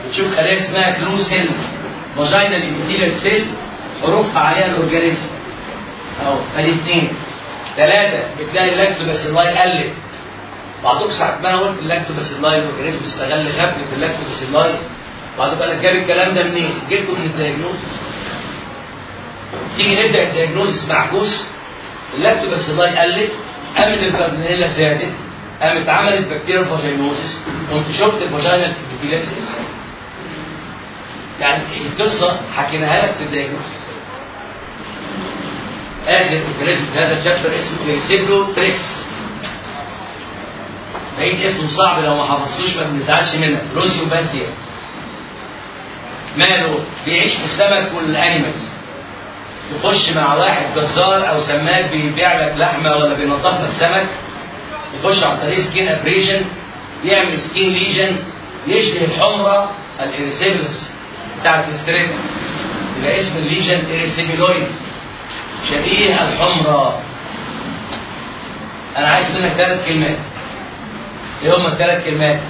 بتشوف خلايا اسمها clue cell vaginal epithelial cell حروفها عليها ال organism. أهو ادي اثنين ثلاثة بتلاقي ال lactobacilli قلت. بعضكم ساعة ما أنا قلت ال lactobacilli ال organism استغل غفلة ال lactobacilli بعضكم قال لك جاب الكلام ده منين؟ جبته من ال diagnosis؟ تيجي نبدأ ال diagnosis معكوس. ال lactobacilli قلت قامت ال Gardnerella زادت قامت عملت bacterial vaginosis قمت شفت ال vaginal epithelial يعني القصة حكيناها لك في ال diagnosis آخر في هذا ال chapter اسمه Erysipelothrix بعيد اسمه صعب لو ما حفظتوش ما بنزعلش منك. rhusiopathiae ماله بيعيش في السمك وال animals يخش مع واحد جزار أو سماك بيبيع لك لحمة ولا بينظف لك سمك. يخش عن طريق skin abrasion يعمل skin lesion يشبه الحمرة ال erysipelas بتاعت ال Strep. يبقى اسم ال lesion erysipeloid شبيه الحمرة. أنا عايز منك ثلاث كلمات. إيه هما الثلاث كلمات؟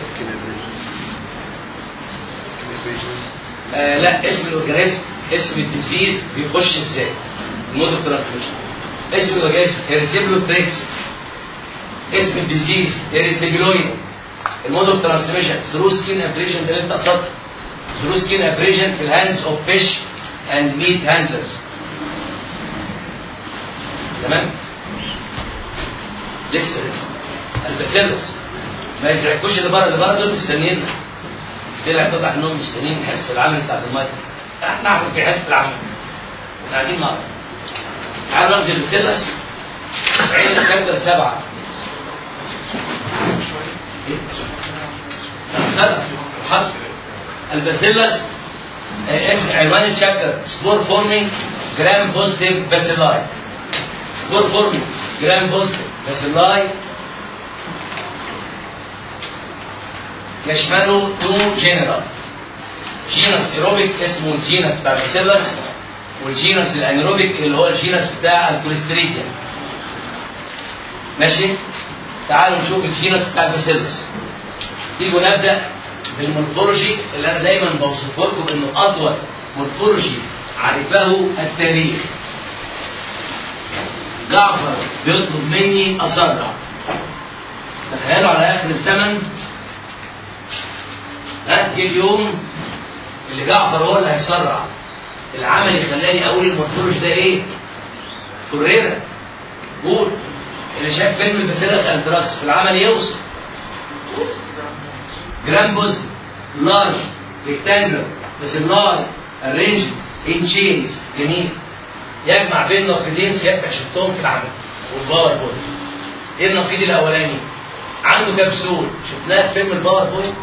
آه لا اسم ال organism اسم ال disease بيخش إزاي؟ ال mode of transmission اسم ال organism Erysipelothrix اسم ال disease erysipeloid ال mode of transmission through skin abrasion ده اللي انت قصدته. through skin abrasion في ال hands of fish and meat handlers تمام؟ لسه لسه ال Bacillus ما يزعجكوش اللي بره اللي بره دول مستنيين طلع طلع إنهم مستنيين حصه العملي بتاعت المية. إحنا نعرف في حصه العملي. إحنا قاعدين بعض. تعالوا ناخد ال Bacillus عين ال chapter سبعه ال Bacillus آه، إسم عنوان ال chapter spore forming gram positive bacilli spore forming gram positive bacilli يشمله two genera genus aerobic اسمه ال genus بتاع وال genus ال anaerobic اللي هو ال genus بتاع ال Clostridia ماشي تعالوا نشوف ال genus بتاع ال Bacillus تيجوا نبدا بال morphology اللي أنا دايما بوصفه لكم انه اطول morphology عرفه التاريخ جعفر بيطلب مني اسرع تخيلوا على اخر الزمن ها جه اليوم اللي جعفر هو اللي هيسرع؟ العملي خلاني أقول ال morphology ده إيه؟ كوريرا. قول. اللي شاف فيلم ال Bacillus anthracis في العملي يوصف. gram positive large rectangular. bacilli arranged. in chains جميل. يجمع بين نقيضين سيادتك شفتهم في العملي. وال PowerPoint إيه النقيض الأولاني؟ عنده كبسول. شفناها في فيلم ال PowerPoint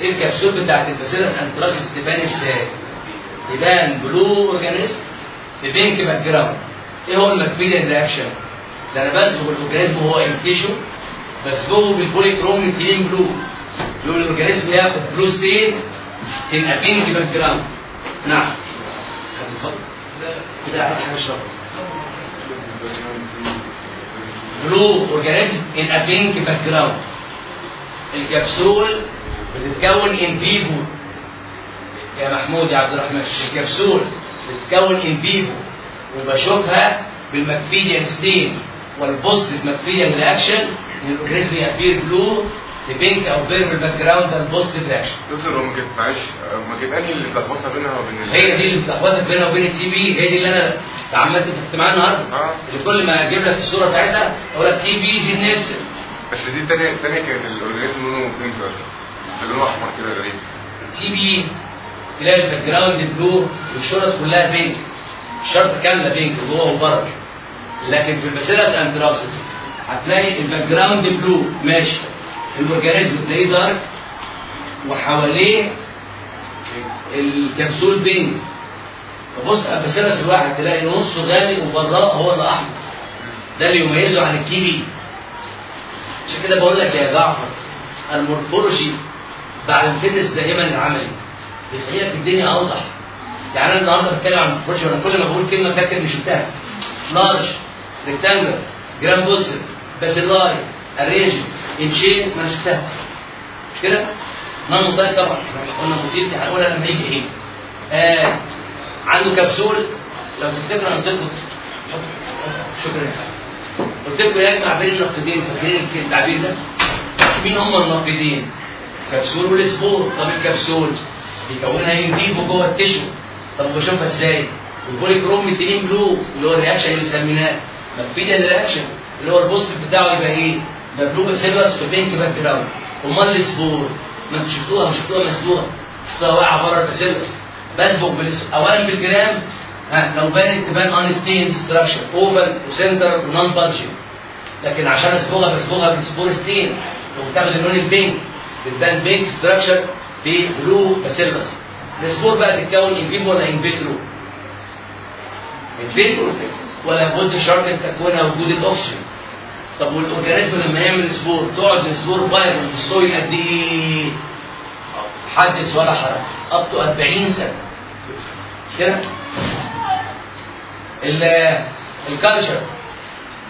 ال capsule بتاعت ال Bacillus anthracis تبان إزاي؟ تبان blue organism في pink background إيه هو ال McFadyean reaction؟ ده أنا بسبق ال organism وهو in tissue بسبقه بال polychrome methylene blue يقول ال organism ياخد blue stain تبقى pink background نعم. اتفضل كده عايز حاجة اشربها blue organism in a pink background ال capsule بتتكون in vivo يا محمود يا عبد الرحمن الكبسول بتتكون in vivo وبشوفها بال McFadyean stain وال positive McFadyean reaction ان ال organism appear blue في pink أو purple background ده ال positive reaction دكتور هو ما معلش ما انهي اللي اتلخبطنا بينها وبين هي دي اللي بتلخبطك بينها وبين ال TB هي دي اللي أنا تعمدت في اجتماع النهارده. آه. اللي كل ما أجيب لك الصورة بتاعتها أقول لك TB زي نفسك بس دي الثانية الثانية كانت ال organism لونه pink بس لونه احمر كده غريب. TB تلاقي ال background blue والشرط كلها pink. الشرط كاملة pink جوه وبره. لكن في ال Bacillus anthracis هتلاقي ال background blue ماشي. ال organism تلاقيه dark. وحواليه ال capsule pink. فبص ال Bacillus الواحد تلاقي نصه غامق وبراه هو اللي أحمر. ده اللي يميزه عن ال TB عشان كده بقول لك يا جعفر ال morphology بعد الفتنس دائما العملي بيخليك الدنيا أوضح يعني أنا النهارده بتكلم عن ال morphology وأنا كل ما بقول كلمة فاكر إني شفتها large rectangular gram positive bacilli arranged in chains ما أنا شفتها مش كده؟ non-motile طبعا إحنا قلنا motile دي هنقولها لما يجي إيه آه عنده كبسول لو تفتكروا أنا قلت شكرا. قلت لكم يجمع بين النقيضين فاكرين التعبير ده؟ مين هم النقيضين؟ capsule وال spore طب الكبسول بيكونها in vivo جوه ال tissue. طب بشوفها إزاي؟ ال polychrome methylene blue اللي هو ال reaction اللي سميناه McFadyean reaction اللي هو ال positive بتاعه يبقى إيه؟ ده blue Bacillus في pink background امال ال spore ما أنتوا شفتوها؟ مش شفتوها مسدوها شفتوها واقعة بره ال Bacillus بسبق بالس... اولا بالجرام ها لو بانت تبان unstained structure oval و central و non-bulging لكن عشان اصبغها بصبغها بال spore stain لو بتاخد اللون ال pink. بتبان pink structure في blue Bacillus ال spore بقى تتكون in vivo ولا in vitro in vitro ولا بد شرط إن تكونها وجود الاكسجين طب وال organism لما يعمل spore تقعد ال spore viable في ال soil قد إيه؟ حدث ولا حرج. up to 40 سنة. كده؟ ال- ال culture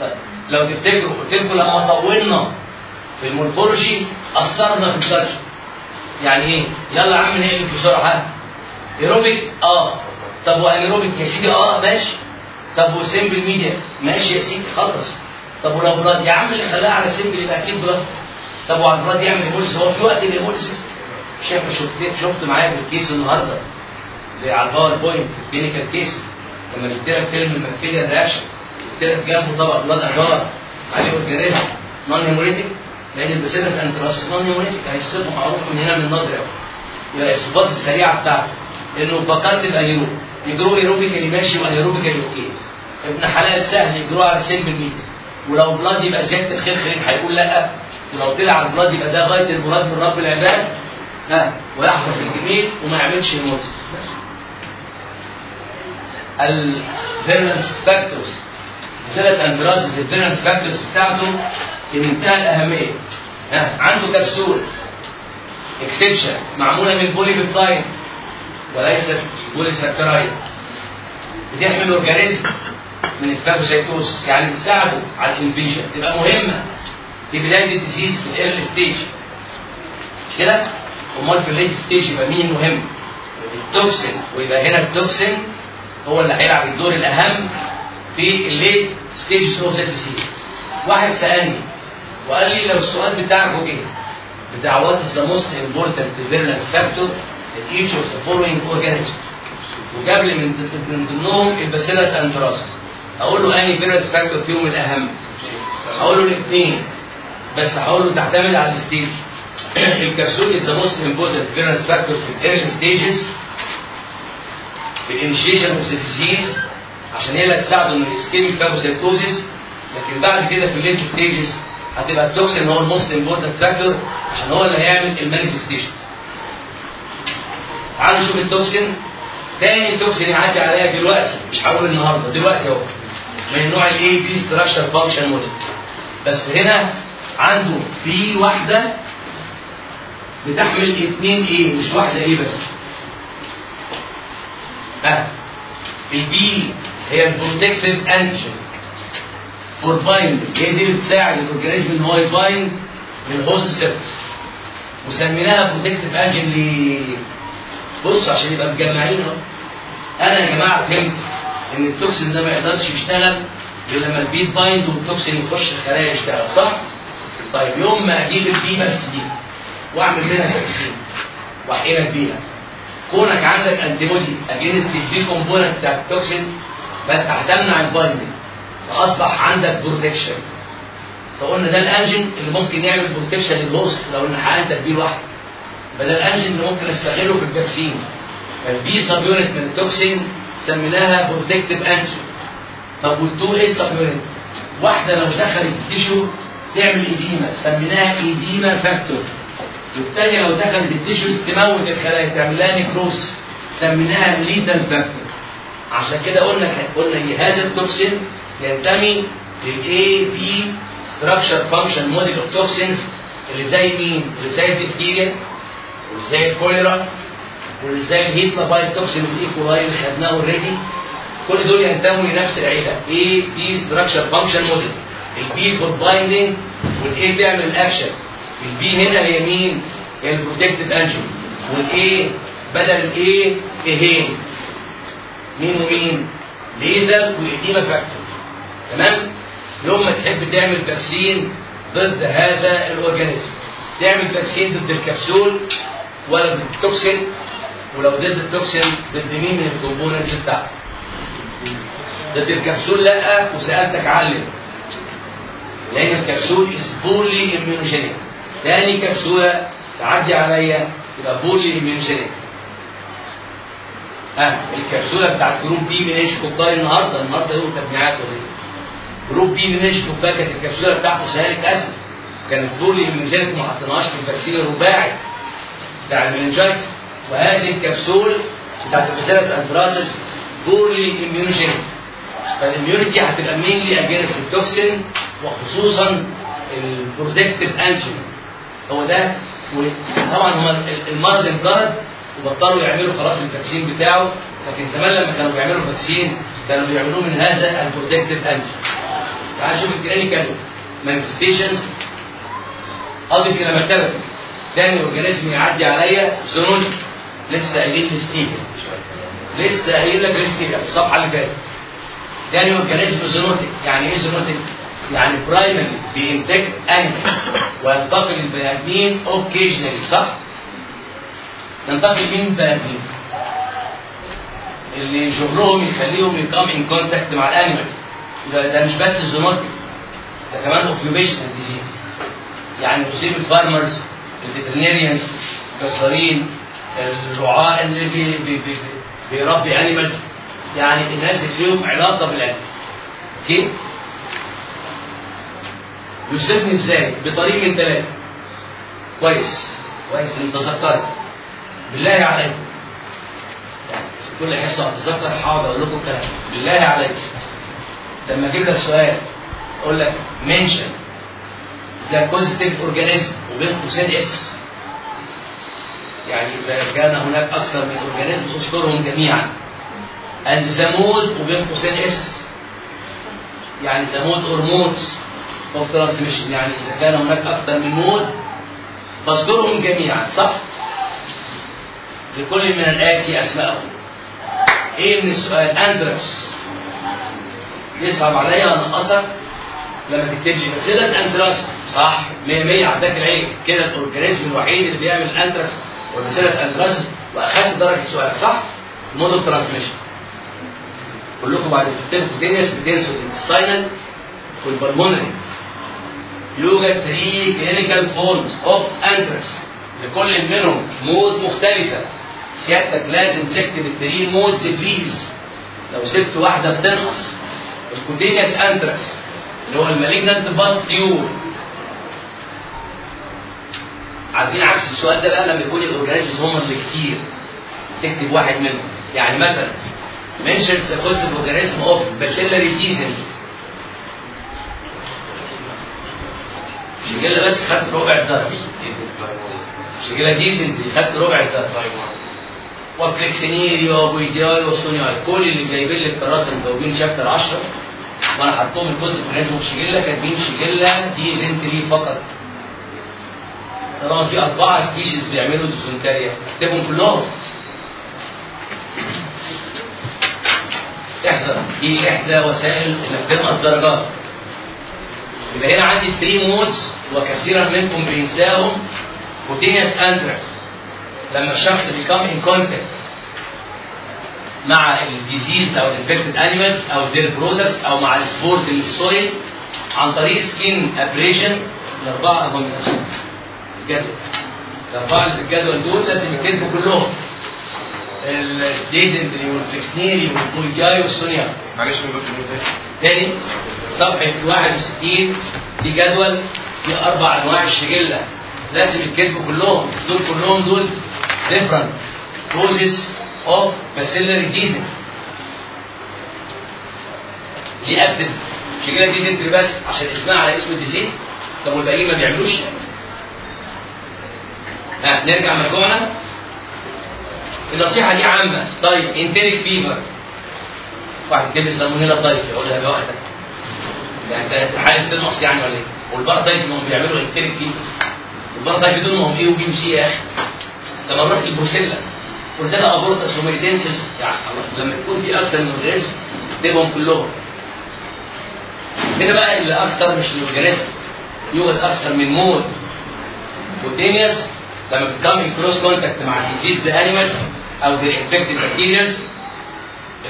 طيب لو تفتكروا قلت لكم لما طولنا في ال morphology أثرنا في ال culture يعني إيه؟ يلا يا عم نقلب بسرعة. ايروبيك آه. طب و anaerobic يا سيدي؟ آه ماشي. طب و simple media؟ ماشي يا سيدي خلص. طب ولو blood يا عم اللي خلاها على simple يبقى أكيد blood طب وعلى ال blood يعمل hemolysis هو في وقت ال hemolysis شايف شفت شفت معايا في ال case النهارده؟ اللي على ال PowerPoint في ال clinical case. لما جبت لك فيلم ال McFadyean reaction جبت لك جنبه طبق blood agar عليه organism non hemolytic لأن ال Bacillus anthracis non hemolytic هيصيبه معروف من هنا من النظر قوي يبقى الصفات السريعه بتاعته انه facultative anaerobe ي grow aerobically ماشي و anaerobically okay ابن حلال سهل ي grow على ال simple media ولو blood يبقى زيادة خير هيقول لأ. ولو طلع على ال blood يبقى ده غاية المراد من رب العباد. ها ويحرص الجميل وما يعملش الموت. ال virulence factors. Bacillus anthracis ال virulence factors بتاعته في منتهى الأهمية. ها عنده capsule exception معمولة من polypeptide وليست polysaccharide بتحمي ال organism من ال phagocytosis يعني بتساعده على ال invasion. تبقى مهمة في بداية ال disease في ال early stage كده؟ أمال في ال late stage يبقى مين مهم؟ ال toxin. ويبقى هنا ال toxin هو اللي هيلعب الدور الأهم في ال late stage of the disease واحد سألني وقال لي لو السؤال بتاعك إيه بتاع what is the most important virulence factor in each of the following organisms وجاب لي من من ضمنهم ال Bacillus anthracis أقول له أنهي virulence factor فيهم الأهم؟ أقول له الاثنين. بس هقول له تعتمد على ال stage. *clears throat* ال capsule is the most important virulence factor في early stages في ال initiation of disease عشان هي اللي هتساعده انه ي escape phagocytosis لكن بعد كده في ال late stages هتبقى ال toxin هو ال most important factor عشان هو اللي هيعمل ال manifestations تعالوا نشوف ال toxin. تاني toxin يعدي عليا دلوقتي مش هقول النهارده دلوقتي أهو من النوع ال AB structure function model بس هنا عنده في واحدة بتحمل اثنين A مش واحدة A بس. ها ال B هي ال protective antigen for bind هي دي بتساعد ال organism إن هو ي bind لل host surface وسميناها protective antigen ليه؟ بصوا عشان يبقى مجمعين أهو أنا يا جماعة فهمت إن ال toxin ده ما يقدرش يشتغل غير لما ال B bind وال toxin يخش الخلايا يشتغل صح؟ طيب يوم ما أجيب ال B بس دي وأعمل منها vaccine واحقنك بيها كونك عندك antibody against ال B component بتاع ال toxin فانت هتمنع ال binding. فأصبح عندك protection فقلنا ده ال antigen اللي ممكن يعمل protection لل host لو إن حقنتك بيه لوحده فده ال antigen اللي ممكن استغله في ال vaccine فال B subunit من ال toxin سميناها protective antigen طب وال two A subunit واحدة لو دخلت ال tissue تعمل edema سميناها edema factor والثانيه لو دخلت ال tissues تموت الخلايا تعمل لها necrosis سميناها lethal factor عشان كده قلنا قلنا هذا ال toxin ينتمي لل AB structure function model of toxins اللي زي مين؟ اللي زي الديفتيريا واللي زي الكوليرا واللي زي الهيتلابايت توكسين والايكولاي اللي خدناه already كل دول ينتموا لنفس العيلة. AB structure function model ال B for binding وال A تعمل ال action ال B هنا هي مين؟ هي البروتكتيف انجن والاي بدل الاي ايهين مين ومين؟ lethal وال edema factor تمام؟ يوم ما تحب تعمل vaccine ضد هذا ال organism. تعمل vaccine ضد الكبسول ولا ضد ال toxin ولو ضد ال toxin ضد مين من ال components بتاعته ضد الكبسول لأ وسألتك علم لأن ال capsule is poorly immunogenic تاني كبسولة تعدي عليا يبقى poorly immunogenic ها الكبسوله بتاعت group B meningococci النهارده. النهارده يوم تجميعات ولا؟ group B meningococci كانت الكبسوله بتاعته sialic acid كانت من ذلك ما حطيناهاش في ال vaccine الرباعي بتاع ال meningitis وهذه الكبسول بتاعت ال Bacillus anthracis poorly immunogenic فال immunity هتبقى mainly against ال toxin وخصوصا ال protective antigen هو ده. طبعا هم المرض انقرض وبطلوا يعملوا خلاص ال vaccine بتاعه. لكن زمان لما كانوا بيعملوا vaccine كانوا بيعملوه من هذا ال protective antigen تعال نشوف ال clinical manifestations اضف إلى مكتبتي تاني اورجانيزم يعدي عليا زونون لسه قايلين لي ستيفن لسه قايل لك ستيفن الصفحة اللي فاتت. تاني اورجانيزم زونوتيك يعني إيه زونوتيك؟ يعني برايمري بينتج انيمال وينتقل البني آدمين اوكيجنالي صح؟ ينتقل مين البني ادمين؟ اللي شغلهم يخليهم يكام ان كونتاكت مع الانيمالز ده, ده مش بس zoonotic ده كمان occupational disease يعني يصيب ال farmers ال veterinarians الجزارين الرعاة اللي بي بي بي بيربي animals يعني الناس اللي لهم علاقه بال animals okay يصيبني إزاي؟ بطريق من ثلاثة كويس كويس انت تذكرت بالله عليك. في كل حصة اتذكر هقعد أقول لكم كلام. بالله عليك. لما أجيب لك سؤال أقول لك mention the causative organism وبين قوسين S يعني إذا كان هناك أكثر من organism أذكرهم جميعا. and the mode وبين قوسين S يعني the mode or modes of transmission يعني إذا كان هناك أكثر من mode فاذكرهم جميعا صح؟ لكل من الاتي اسمائهم إيه من السؤال؟ انتركس يصعب عليا انقصك لما تكتب لي. Bacillus anthracis صح 100 100 عداك العين كده ال organism الوحيد اللي بيعمل ال anthrax وال Bacillus anthracis واخدت درجة السؤال صح؟ mode of transmission كلكم بعد تكتبوا cutaneous بتنسوا ال intestinal وال pulmonary يوجد 3 clinical forms of anthrax لكل منهم mode مختلفة. سيادتك لازم تكتب ال three modes please لو سبت واحدة بتنقص. ال cutaneous anthrax اللي هو ال malignant pustule عارفين عكس السؤال ده بقى لما يكون ال organisms هم اللي كتير. تكتب واحد منهم. يعني مثلا mention the causative organism of bacillary dysentery Shigella بس خدت ربع الدرجة. Shigella dysenteriae خدت ربع الدرجة. و flexneri و boydii و sonnei كل اللي جايبين لي الكراسة مجاوبين chapter 10 وأنا حطهم organism في شجله كاتبين Shigella dysenteriae فقط. طالما في أربعة species بيعملوا dysentery اكتبهم كلهم. احذر. دي إحدى وسائل إنك تنقص درجات يبقى هنا عندي 3 modes وكثيرا منكم بينساهم. cutaneous anthrax لما الشخص بي come in contact مع ال diseased أو ال infected animals أو their products أو مع ال spores اللي في ال soil عن طريق skin abrasion الأربعة هم الجدول. الأربعة اللي في الجدول دول لازم يتكتبوا كلهم. الديزنتري والفليكسنيري والبولجاي والسونيا معلش مين تاني. صفحة 61 في جدول في أربع أنواع الشجلة. لازم يتكتبوا كلهم. دول كلهم دول different causes of bacillary dysentery ليه أكتب. Shigella dysenteriae بس عشان اسمها على اسم ال disease؟ طب والباقيين ما بيعملوش ها نرجع مرجوعنا النصيحة دي عامة. طيب انتريك فيفر واحد كده سالمونيلا ضيف يقول لها لوحدك يعني أنت حالة تنقص يعني ولا إيه؟ والبار ضيف هم بيعملوا انتريك فيفر البار ضيف دول ما هم إيه وبي ام سي يا أخي. لما نروح البروسيلا بروسيلا ابورتس وميريدنسس يعني لما يكون في أكثر من اورجانيزم تبقهم كلهم. هنا بقى اللي أكثر مش الاورجانيزم يوجد أكثر من mode cutaneous لما بت come in close contact مع diseased animals أو the infected materials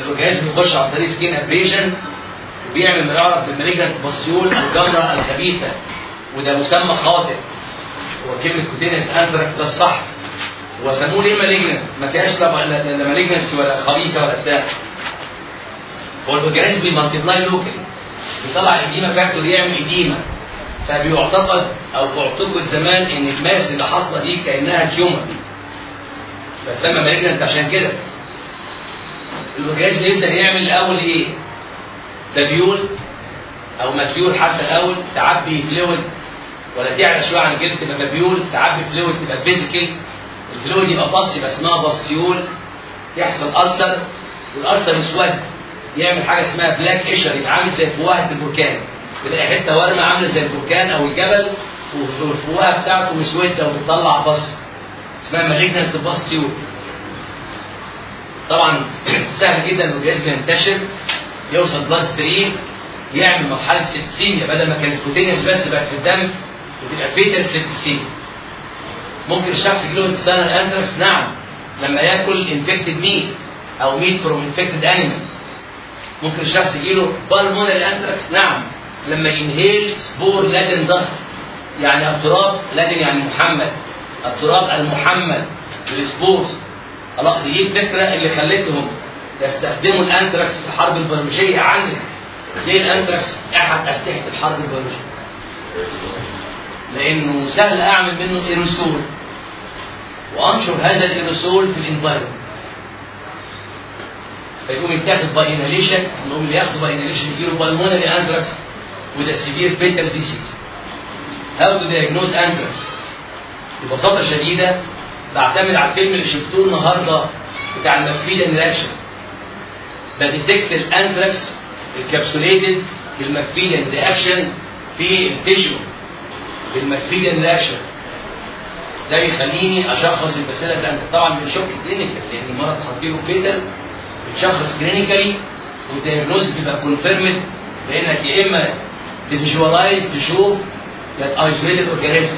ال organism يخش عن طريق skin abrasion وبيعمل يعرف بال malignant pustule الجمره الخبيثة وده مسمى خاطئ. هو كلمة cutaneous anthrax ده الصح. وسموه ليه malignant ما فيهاش لا malignant ولا خبيثه ولا بتاع. هو ال organism بي multiply locally بيطلع ال edema factor يعمل edema فبيعتقد أو اعتقد زمان إن ال mass اللي حاصلة دي كأنها tumor فسمى malignant عشان كده. ال organism يبدا يعمل الأول إيه؟ papule أو macule حتى الأول تعبي fluid ولا تعلى شوية عن الجلد تبقى papule تعبي fluid تبقى vesicle ال fluid يبقى pus يبقى اسمها pustule يحصل ulcer وال ulcer يسود يعمل حاجة اسمها black eschar يبقى عامل زي فوهة البركان. تلاقي حتة ورمه عامله زي البركان أو الجبل والفوهه بتاعته مسوده وبتطلع pus اسمها malignant pustule طبعا *clears throat* سهل جدا انه الجهاز ينتشر يوصل blood stream يعمل مرحلة septicemia بدل ما كانت cutaneous بس بقت في الدم وتبقى fatal septicemia ممكن الشخص يجيله intestinal anthrax نعم. لما يأكل infected meat أو meat from infected animal ممكن الشخص يجيله pulmonary anthrax نعم. لما ي inhale spore laden dust يعني التراب laden يعني محمد. التراب المحمل بال spores خلاص دي الفكرة اللي خلتهم يستخدموا الانتراكس في الحرب البيولوجيه عندنا ليه الانتراكس أحد أسلحة الحرب البيولوجيه لأنه سهل أعمل منه ايروسول وأنشر هذا الايروسول في ال environment فيقوم يتاخد by inhalation انهم اللي ياخدوا by inhalation يجيله pulmonary anthrax وده severe fatal disease how to diagnose anthrax ببساطة شديدة بعتمد على الفيلم اللي شفتوه النهارده بتاع ال McFadyean reaction. ب detect ال anthrax ال capsulated بال McFadyean reaction في ال tissue. بال McFadyean reaction ده بيخليني أشخص ال bacilli انت طبعا بنشك clinical لأن المرض خطير و fatal. بتشخص clinically وال diagnosis بيبقى confirmed لأنك يا إما ت visualize تشوف يا isolate the organism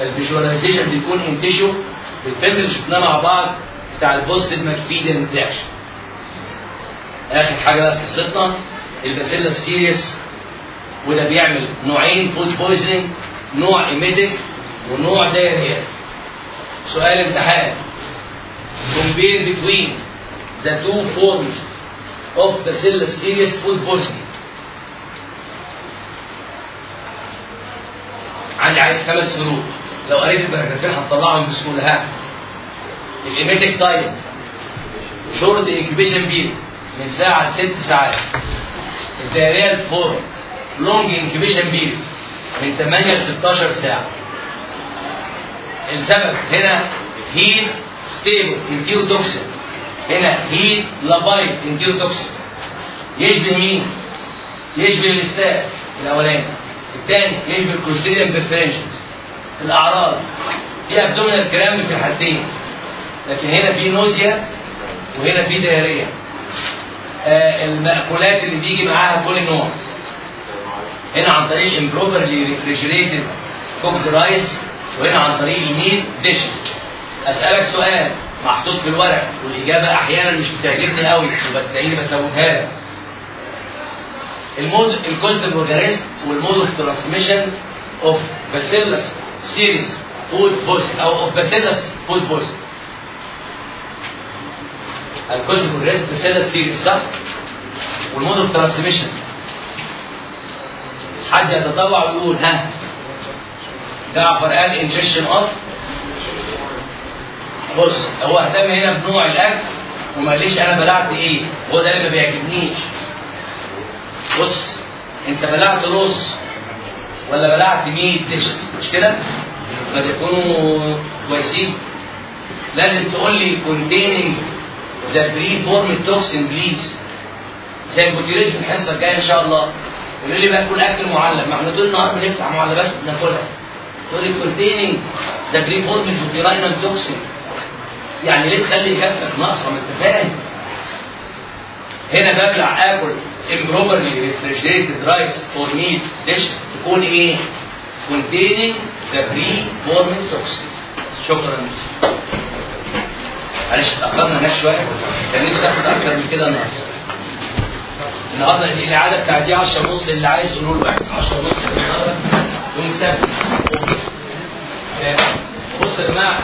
ال visualization بيكون in tissue الفيلم اللي شفناه مع بعض بتاع ال positive McFadyean reaction آخر حاجة بقى في حصتنا ال Bacillus cereus وده بيعمل نوعين food poisoning نوع emetic ونوع diarrhea سؤال امتحان. Compare between the two forms of bacillus cereus food poisoning عندي عايز خمس فروق لو قريت ال paragraph ين هتطلعهم بسهولة. ها. ال emetic type short incubation period من ساعة لست ساعات. ال diarrheal form long incubation period من 8 ل 16 ساعة. السبب هنا heat stable enterotoxin هنا heat labile enterotoxin يشبه مين؟ يشبه ال Staph الأولاني. الثاني يشبه ال Clostridium perfringens الأعراض. في abdominal cramp في الحالتين لكن هنا في nausea وهنا في diarrhea آه المأكولات اللي بيجي معاها كل نوع هنا عن طريق ال improperly refrigerated cooked rice وهنا عن طريق ال meat dishes أسألك سؤال محطوط في الورق والإجابة أحيانا مش بتعجبني قوي وبتلاقيني بسويها لك. ال mode ال causal organism وال mode of transmission of Bacillus cereus food poison أو of Bacillus food poison ال causal organism Bacillus cereus صح؟ وال mode of transmission حد يتطوع ويقول ها جعفر قال ingestion of بص هو اهتم هنا بنوع الأكل وما قاليش أنا بلعت إيه؟ هو ده اللي ما بيعجبنيش. بص أنت بلعت رز ولا بلعت meat؟ dishes مش كده؟ ما يكونوا كويسين. لازم تقول لي containing the pre formed toxin please. زي ال botulism الحصه الجايه إن شاء الله. يقول لي باكل أكل معلب ما إحنا طول النهار بنفتح معلبات بناكلها. تقول لي containing the pre formed butyreinal toxin يعني ليه تخلي كفك ناقصة؟ ما انت فاهم. هنا ببلع آكل improperly refrigerated rice or meat dishes تكون إيه؟ containing the pre-formed toxin. شكرا. معلش اتأخرنا هناك شوية. كان نفسي آخد أكتر من كده النهارده. النهارده الإعادة بتاعت دي 10 ونص اللي عايز تقولوا له 10 ونص النهارده يوم السبت. بص يا جماعة.